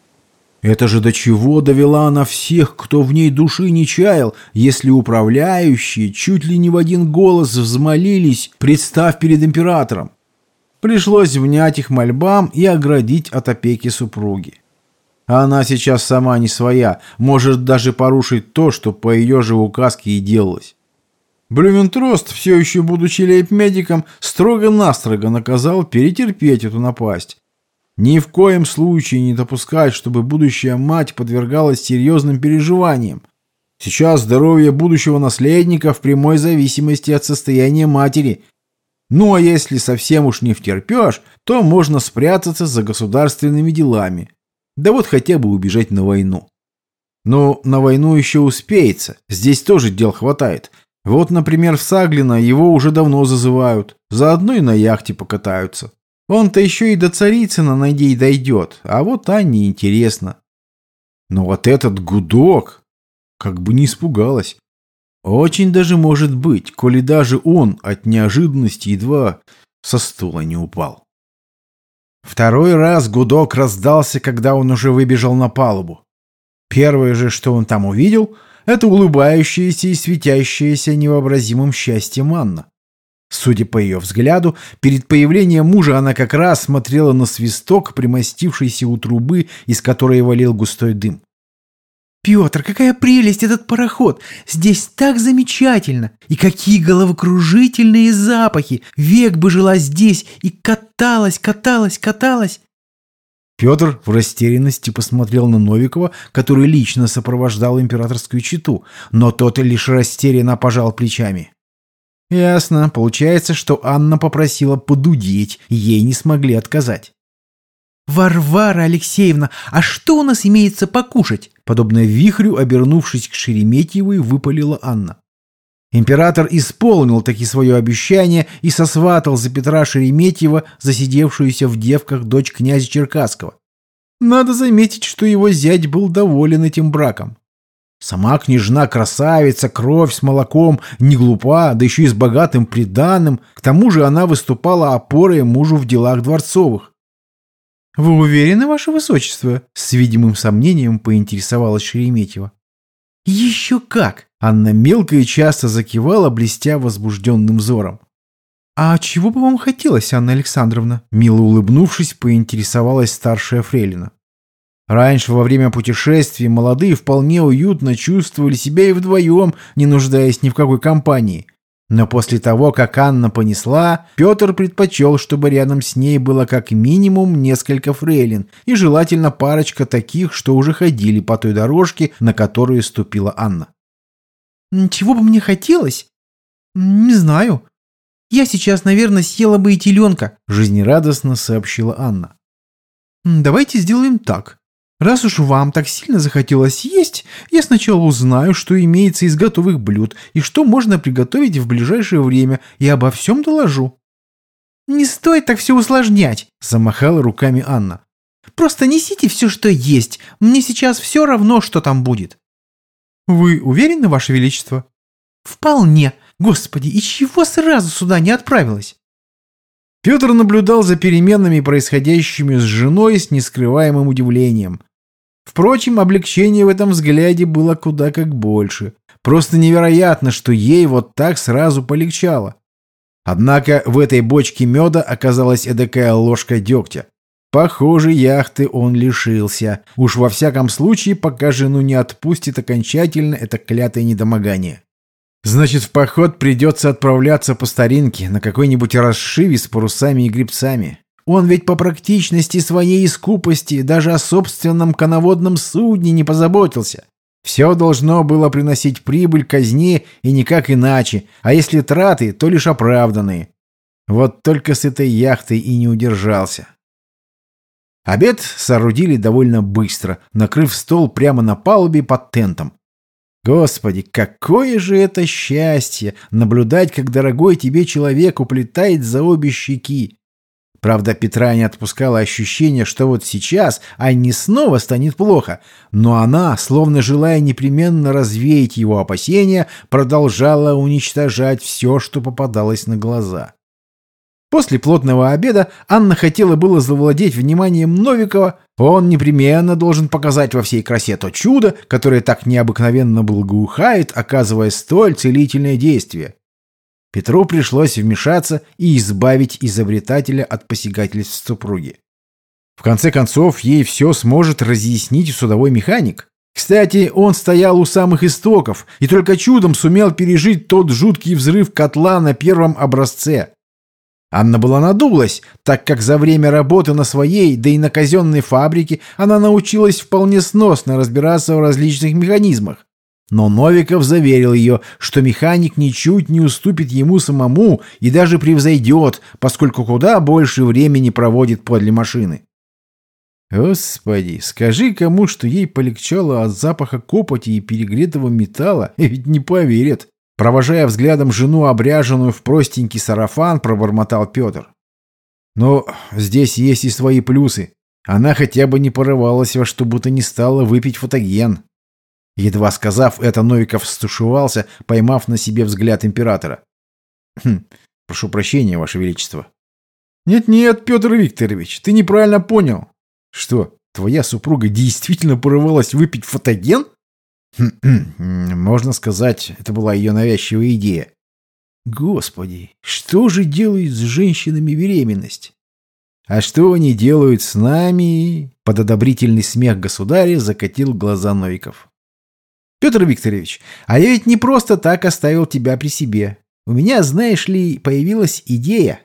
Speaker 1: Это же до чего довела она всех, кто в ней души не чаял, если управляющие чуть ли не в один голос взмолились, представ перед императором. Пришлось внять их мольбам и оградить от опеки супруги. А она сейчас сама не своя, может даже порушить то, что по ее же указке и делалось. Блюментрост, все еще будучи лейб-медиком, строго-настрого наказал перетерпеть эту напасть. Ни в коем случае не допускать, чтобы будущая мать подвергалась серьезным переживаниям. Сейчас здоровье будущего наследника в прямой зависимости от состояния матери. Ну а если совсем уж не втерпешь, то можно спрятаться за государственными делами. Да вот хотя бы убежать на войну. Но на войну еще успеется. Здесь тоже дел хватает. Вот, например, в Саглино его уже давно зазывают. Заодно и на яхте покатаются. Он-то еще и до Царицына, надей, дойдет. А вот Анне интересно. Но вот этот гудок как бы не испугалась. Очень даже может быть, коли даже он от неожиданности едва со стула не упал. Второй раз гудок раздался, когда он уже выбежал на палубу. Первое же, что он там увидел, это улыбающаяся и светящаяся невообразимым счастьем Анна. Судя по ее взгляду, перед появлением мужа она как раз смотрела на свисток, примостившийся у трубы, из которой валил густой дым.
Speaker 2: «Петр, какая прелесть этот пароход! Здесь так замечательно! И какие головокружительные запахи! Век бы жила здесь и каталась, каталась, каталась!»
Speaker 1: Петр в растерянности посмотрел на Новикова, который лично сопровождал императорскую читу, но тот лишь растерянно пожал плечами. «Ясно. Получается, что Анна попросила подудеть, ей не смогли отказать».
Speaker 2: «Варвара Алексеевна, а что у нас имеется покушать?» Подобно вихрю, обернувшись к Шереметьевой, выпалила Анна. Император исполнил таки свое обещание и сосватал за Петра Шереметьева, засидевшуюся в девках дочь князя Черкасского. Надо заметить, что его зять был доволен этим браком. Сама княжна красавица, кровь с молоком, не глупа, да еще и с богатым приданым. К тому же она выступала опорой мужу в делах дворцовых. «Вы уверены, ваше высочество?» С видимым сомнением поинтересовалась Шереметьева.
Speaker 1: «Еще как!» Анна мелко и часто закивала, блестя возбужденным взором.
Speaker 2: «А чего бы вам хотелось, Анна Александровна?» Мило улыбнувшись, поинтересовалась старшая фрейлина.
Speaker 1: Раньше, во время путешествий, молодые вполне уютно чувствовали себя и вдвоем, не нуждаясь ни в какой компании. Но после того, как Анна понесла, Петр предпочел, чтобы рядом с ней было как минимум несколько фрейлин и желательно парочка таких, что уже ходили по той дорожке, на которую ступила Анна.
Speaker 2: «Чего бы мне хотелось? Не знаю. Я сейчас, наверное, съела бы и теленка», — жизнерадостно сообщила Анна. «Давайте сделаем так. Раз уж вам так сильно захотелось есть, я сначала узнаю, что имеется из готовых блюд и что можно приготовить в ближайшее время, и обо всем доложу». «Не стоит так все усложнять», — замахала руками Анна. «Просто несите все, что есть. Мне сейчас все равно, что там будет». «Вы уверены, Ваше Величество?» «Вполне. Господи, и чего сразу сюда не отправилась?»
Speaker 1: Петр наблюдал за переменами, происходящими с женой, с нескрываемым удивлением. Впрочем, облегчение в этом взгляде было куда как больше. Просто невероятно, что ей вот так сразу полегчало. Однако в этой бочке меда оказалась эдакая ложка дегтя. Похоже, яхты он лишился. Уж во всяком случае, пока жену не отпустит окончательно это клятое недомогание. Значит, в поход придется отправляться по старинке, на какой-нибудь расшиве с парусами и грибцами.
Speaker 2: Он ведь по практичности своей и скупости даже о собственном коноводном судне не позаботился. Все должно было приносить прибыль казне и никак иначе, а если траты, то лишь оправданные. Вот только с этой яхтой и не удержался. Обед соорудили довольно быстро, накрыв стол прямо на палубе под тентом. Господи, какое же это счастье наблюдать, как дорогой тебе человек уплетает за обе щеки. Правда, Петра не отпускало ощущение, что вот сейчас Анне снова станет плохо, но она, словно желая непременно развеять его опасения, продолжала уничтожать все, что попадалось на глаза. После плотного обеда Анна хотела было завладеть вниманием Новикова. Он непременно должен показать во всей красе то чудо, которое так необыкновенно благоухает, оказывая столь целительное действие. Петру пришлось вмешаться и избавить изобретателя от посягательств супруги. В конце концов, ей все сможет разъяснить судовой механик. Кстати, он стоял у самых истоков и только чудом сумел пережить тот жуткий взрыв котла на первом образце. Анна была надулась, так как за время работы на своей, да и на казенной фабрике она научилась вполне сносно разбираться в различных механизмах. Но Новиков заверил ее, что механик ничуть не уступит ему самому и даже превзойдет, поскольку куда больше времени проводит подле машины. Господи, скажи кому, что ей полегчало от запаха копоти и перегретого металла, <laughs> ведь не поверят. Провожая взглядом жену, обряженную в простенький сарафан, пробормотал Петр. Но здесь есть и свои плюсы. Она хотя бы не порывалась во что будто не стала выпить фотоген. Едва сказав это, Новиков стушевался, поймав на себе взгляд императора. «Хм, прошу прощения, Ваше Величество». «Нет-нет, Петр Викторович, ты неправильно понял». «Что, твоя супруга действительно порывалась выпить фотоген?» Можно сказать, это была ее навязчивая идея. Господи, что же делает с женщинами беременность? А что они делают с нами? Под одобрительный смех государя закатил глаза Новиков. Петр Викторович, а я ведь не просто так оставил тебя при себе. У меня, знаешь ли, появилась идея.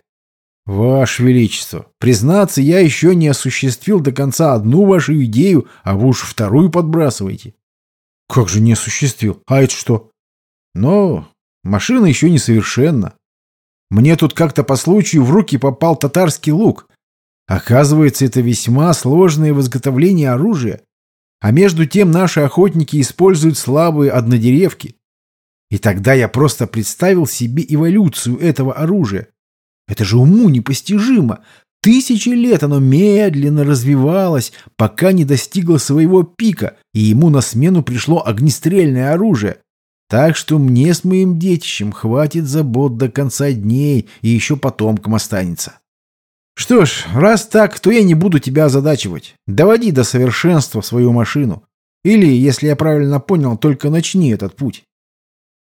Speaker 2: Ваше Величество, признаться, я еще не осуществил до конца одну вашу идею, а вы уж вторую подбрасываете. Как же не осуществил? А это что? Но машина еще не совершенна. Мне тут как-то по случаю в руки попал татарский лук. Оказывается, это весьма сложное в изготовлении оружия. А между тем наши охотники используют слабые однодеревки. И тогда я просто представил себе эволюцию этого оружия. Это же уму непостижимо. Тысячи лет оно медленно развивалось, пока не достигло своего пика, и ему на смену пришло огнестрельное оружие. Так что мне с моим детищем хватит забот до конца дней, и еще потомкам останется. Что ж, раз так, то я не буду тебя озадачивать. Доводи до совершенства свою машину. Или, если я правильно понял, только начни этот путь.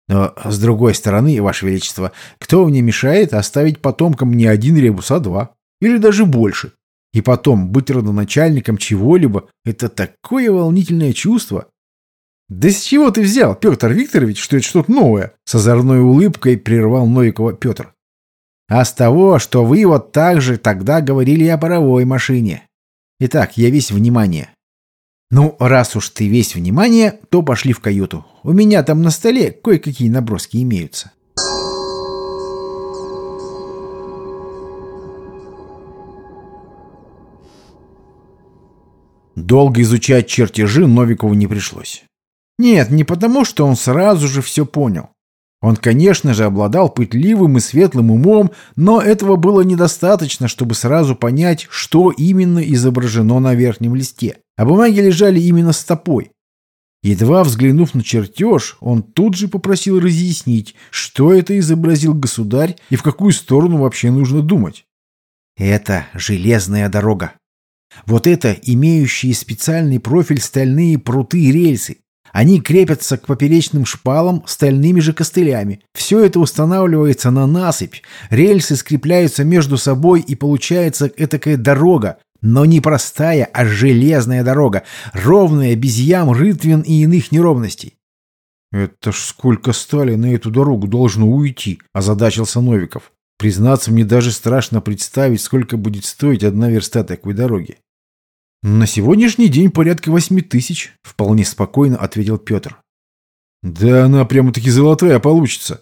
Speaker 2: Но, с другой стороны, Ваше Величество, кто мне мешает оставить потомкам не один ребус, а два? Или даже больше. И потом, быть родоначальником чего-либо – это такое волнительное чувство. «Да с чего ты взял, Петр Викторович, что это что-то новое?» С озорной улыбкой прервал Новикова Петр. «А с того, что вы вот так же тогда говорили о паровой машине. Итак, я весь внимание». «Ну, раз уж ты весь внимание, то пошли в каюту. У меня там на столе кое-какие наброски имеются». Долго изучать чертежи Новикову не пришлось. Нет, не потому, что он сразу же все понял. Он, конечно же, обладал пытливым и светлым умом, но этого было недостаточно, чтобы сразу понять, что именно изображено на верхнем листе. А бумаги лежали именно стопой. Едва взглянув на чертеж, он тут же попросил разъяснить, что это изобразил государь и в какую сторону вообще нужно думать. «Это железная дорога», вот это имеющие специальный профиль стальные пруты и рельсы. Они крепятся к поперечным шпалам стальными же костылями. Все это устанавливается на насыпь. Рельсы скрепляются между собой и получается этакая дорога. Но не простая, а железная дорога. Ровная, без ям, рытвин и иных неровностей. «Это ж сколько стали на эту дорогу должно уйти», – озадачился Новиков.
Speaker 1: Признаться, мне даже страшно представить, сколько будет стоить одна верста такой дороги. На сегодняшний день порядка восьми тысяч, вполне спокойно ответил Петр. Да она прямо-таки золотая получится.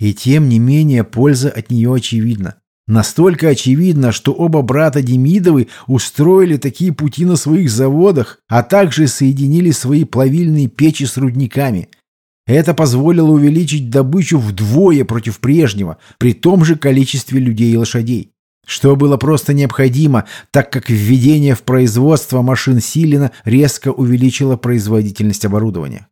Speaker 1: И тем не менее польза от нее очевидна. Настолько очевидно, что оба брата Демидовы устроили такие пути на своих заводах, а также соединили свои плавильные печи с рудниками. Это позволило увеличить добычу вдвое против прежнего, при том же количестве людей и лошадей. Что было просто необходимо, так как введение в производство машин Силина резко увеличило производительность оборудования.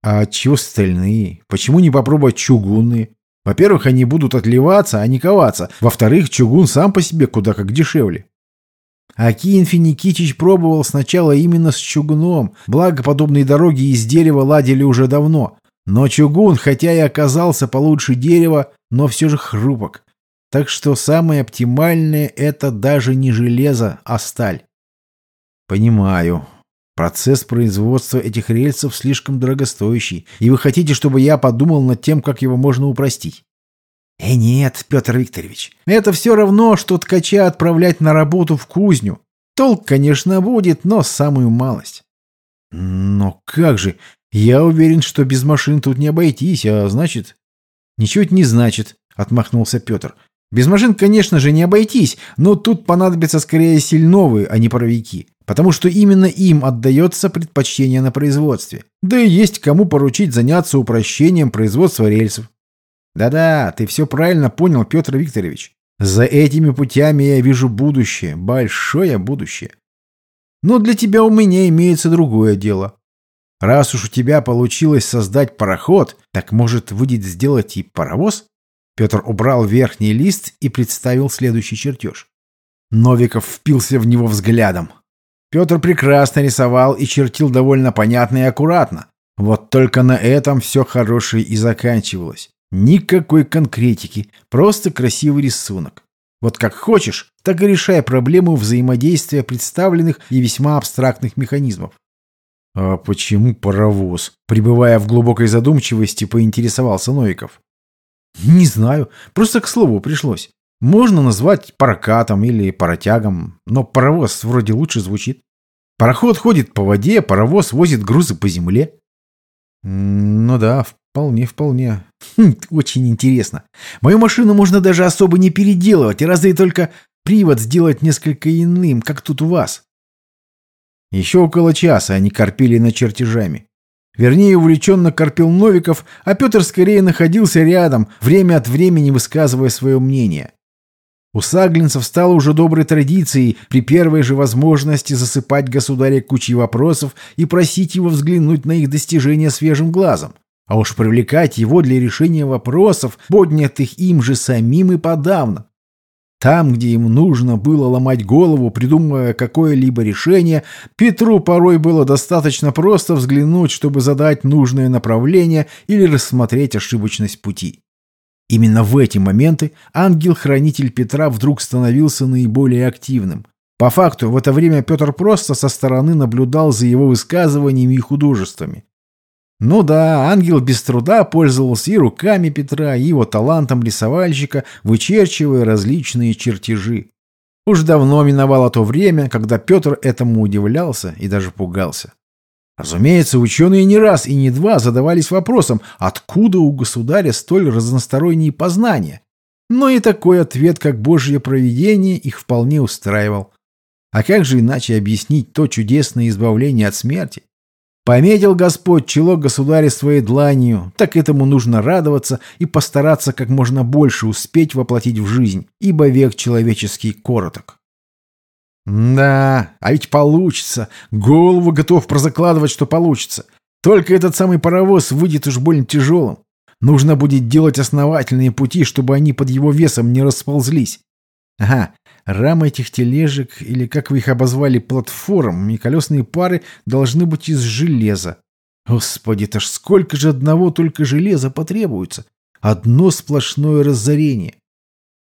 Speaker 1: А чего стальные? Почему не попробовать чугунные? Во-первых, они будут отливаться, а не коваться. Во-вторых, чугун сам по себе куда как дешевле. Акин Финикичич пробовал сначала именно с чугуном, благо подобные дороги из дерева ладили уже давно. Но чугун, хотя и оказался получше дерева, но все же хрупок. Так что самое оптимальное – это даже не железо, а сталь. Понимаю. Процесс производства этих рельсов слишком дорогостоящий, и вы хотите, чтобы я подумал над тем, как его можно упростить? Э, нет, Петр Викторович, это все равно, что ткача отправлять на работу в кузню. Толк, конечно, будет, но самую малость. Но как же, я уверен, что без машин тут не обойтись, а значит... Ничего это не значит, отмахнулся Петр. Без машин, конечно же, не обойтись, но тут понадобятся скорее сильновые, а не паровики потому что именно им отдается предпочтение на производстве. Да и есть кому поручить заняться упрощением производства рельсов. Да-да, ты все правильно понял, Петр Викторович. За этими путями я вижу будущее, большое будущее. Но для тебя у меня имеется другое дело. Раз уж у тебя получилось создать пароход, так может выйдет сделать и паровоз? Петр убрал верхний лист и представил следующий чертеж. Новиков впился в него взглядом. Петр прекрасно рисовал и чертил довольно понятно и аккуратно. Вот только на этом все хорошее и заканчивалось. Никакой конкретики, просто красивый рисунок. Вот как хочешь, так и решай проблему взаимодействия представленных и весьма абстрактных механизмов. «А почему паровоз?» Пребывая в глубокой задумчивости, поинтересовался Новиков. «Не знаю. Просто к слову пришлось. Можно назвать паракатом или паротягом, но паровоз вроде лучше звучит. Пароход ходит по воде, паровоз возит грузы по земле. Ну да, вполне, вполне. Хм, очень интересно. Мою машину можно даже особо не переделывать, разве только привод сделать несколько иным, как тут у вас. Еще около часа они корпели над чертежами. Вернее, увлеченно корпел Новиков, а Петр скорее находился рядом, время от времени высказывая свое мнение. У саглинцев стало уже доброй традицией при первой же возможности засыпать государя кучей вопросов и просить его взглянуть на их достижения свежим глазом. А уж привлекать его для решения вопросов, поднятых им же самим и подавно. Там, где им нужно было ломать голову, придумывая какое-либо решение, Петру порой было достаточно просто взглянуть, чтобы задать нужное направление или рассмотреть ошибочность пути. Именно в эти моменты ангел-хранитель Петра вдруг становился наиболее активным. По факту, в это время Петр просто со стороны наблюдал за его высказываниями и художествами. Ну да, ангел без труда пользовался и руками Петра, и его талантом рисовальщика, вычерчивая различные чертежи. Уж давно миновало то время, когда Петр этому удивлялся и даже пугался. Разумеется, ученые не раз и не два задавались вопросом, откуда у государя столь разносторонние познания. Но и такой ответ, как Божье провидение, их вполне устраивал. А как же иначе объяснить то чудесное избавление от смерти? Пометил Господь чело государя своей дланью, так этому нужно радоваться и постараться как можно больше успеть воплотить в жизнь, ибо век человеческий короток. Да, а ведь получится. Голову готов прозакладывать, что получится. Только этот самый паровоз выйдет уж больно тяжелым. Нужно будет делать основательные пути, чтобы они под его весом не расползлись. Ага, рамы этих тележек, или как вы их обозвали, платформ, и колесные пары должны быть из железа. Господи, это ж сколько же одного только железа потребуется. Одно сплошное разорение.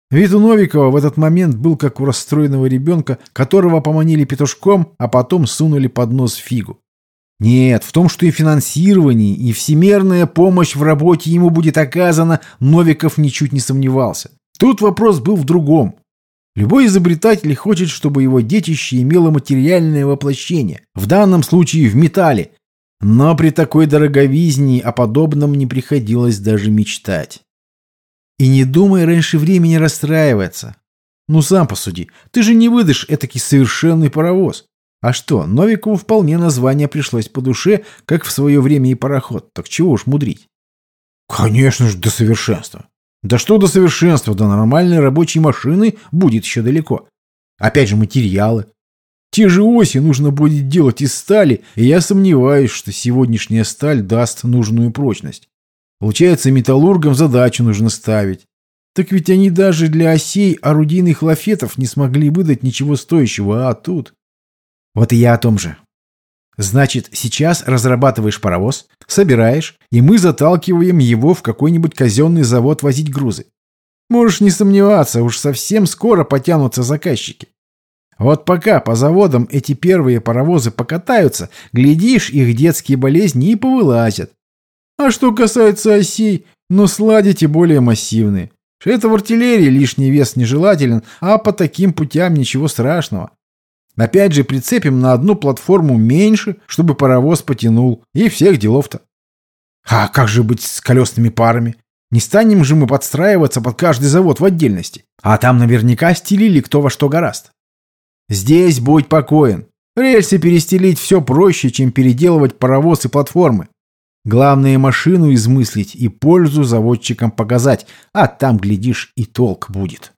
Speaker 1: Вид у Новикова в этот момент был как у расстроенного ребенка, которого поманили петушком, а потом сунули под нос фигу. Нет, в том, что и финансирование, и всемерная помощь в работе ему будет оказана, Новиков ничуть не сомневался. Тут вопрос был в другом. Любой изобретатель хочет, чтобы его детище имело материальное воплощение, в данном случае в металле. Но при такой дороговизне о подобном не приходилось даже мечтать. И не думай раньше времени расстраиваться. Ну сам посуди, ты же не выдашь этакий совершенный паровоз. А что, Новикову вполне название пришлось по душе, как в свое время и пароход. Так чего уж мудрить? Конечно же, до совершенства. Да что до совершенства, до нормальной рабочей машины будет еще далеко. Опять же материалы. Те же оси нужно будет делать из стали, и я сомневаюсь, что сегодняшняя сталь даст нужную прочность. Получается, металлургам задачу нужно ставить. Так ведь они даже для осей орудийных лафетов не смогли выдать ничего стоящего, а тут... Вот и я о том же. Значит, сейчас разрабатываешь паровоз, собираешь, и мы заталкиваем его в какой-нибудь казенный завод возить грузы. Можешь не сомневаться, уж совсем скоро потянутся заказчики. Вот пока по заводам эти первые паровозы покатаются, глядишь, их детские болезни и повылазят. А что касается осей, ну сладите более массивные. Это в артиллерии лишний вес нежелателен, а по таким путям ничего страшного. Опять же, прицепим на одну платформу меньше, чтобы паровоз потянул. И всех делов-то. А как же быть с колесными парами? Не станем же мы подстраиваться под каждый завод в отдельности. А там наверняка стелили кто во что гораст. Здесь будь покоен. Рельсы перестелить все проще, чем переделывать паровоз и платформы. Главное машину измыслить и пользу заводчикам показать, а там, глядишь, и толк будет.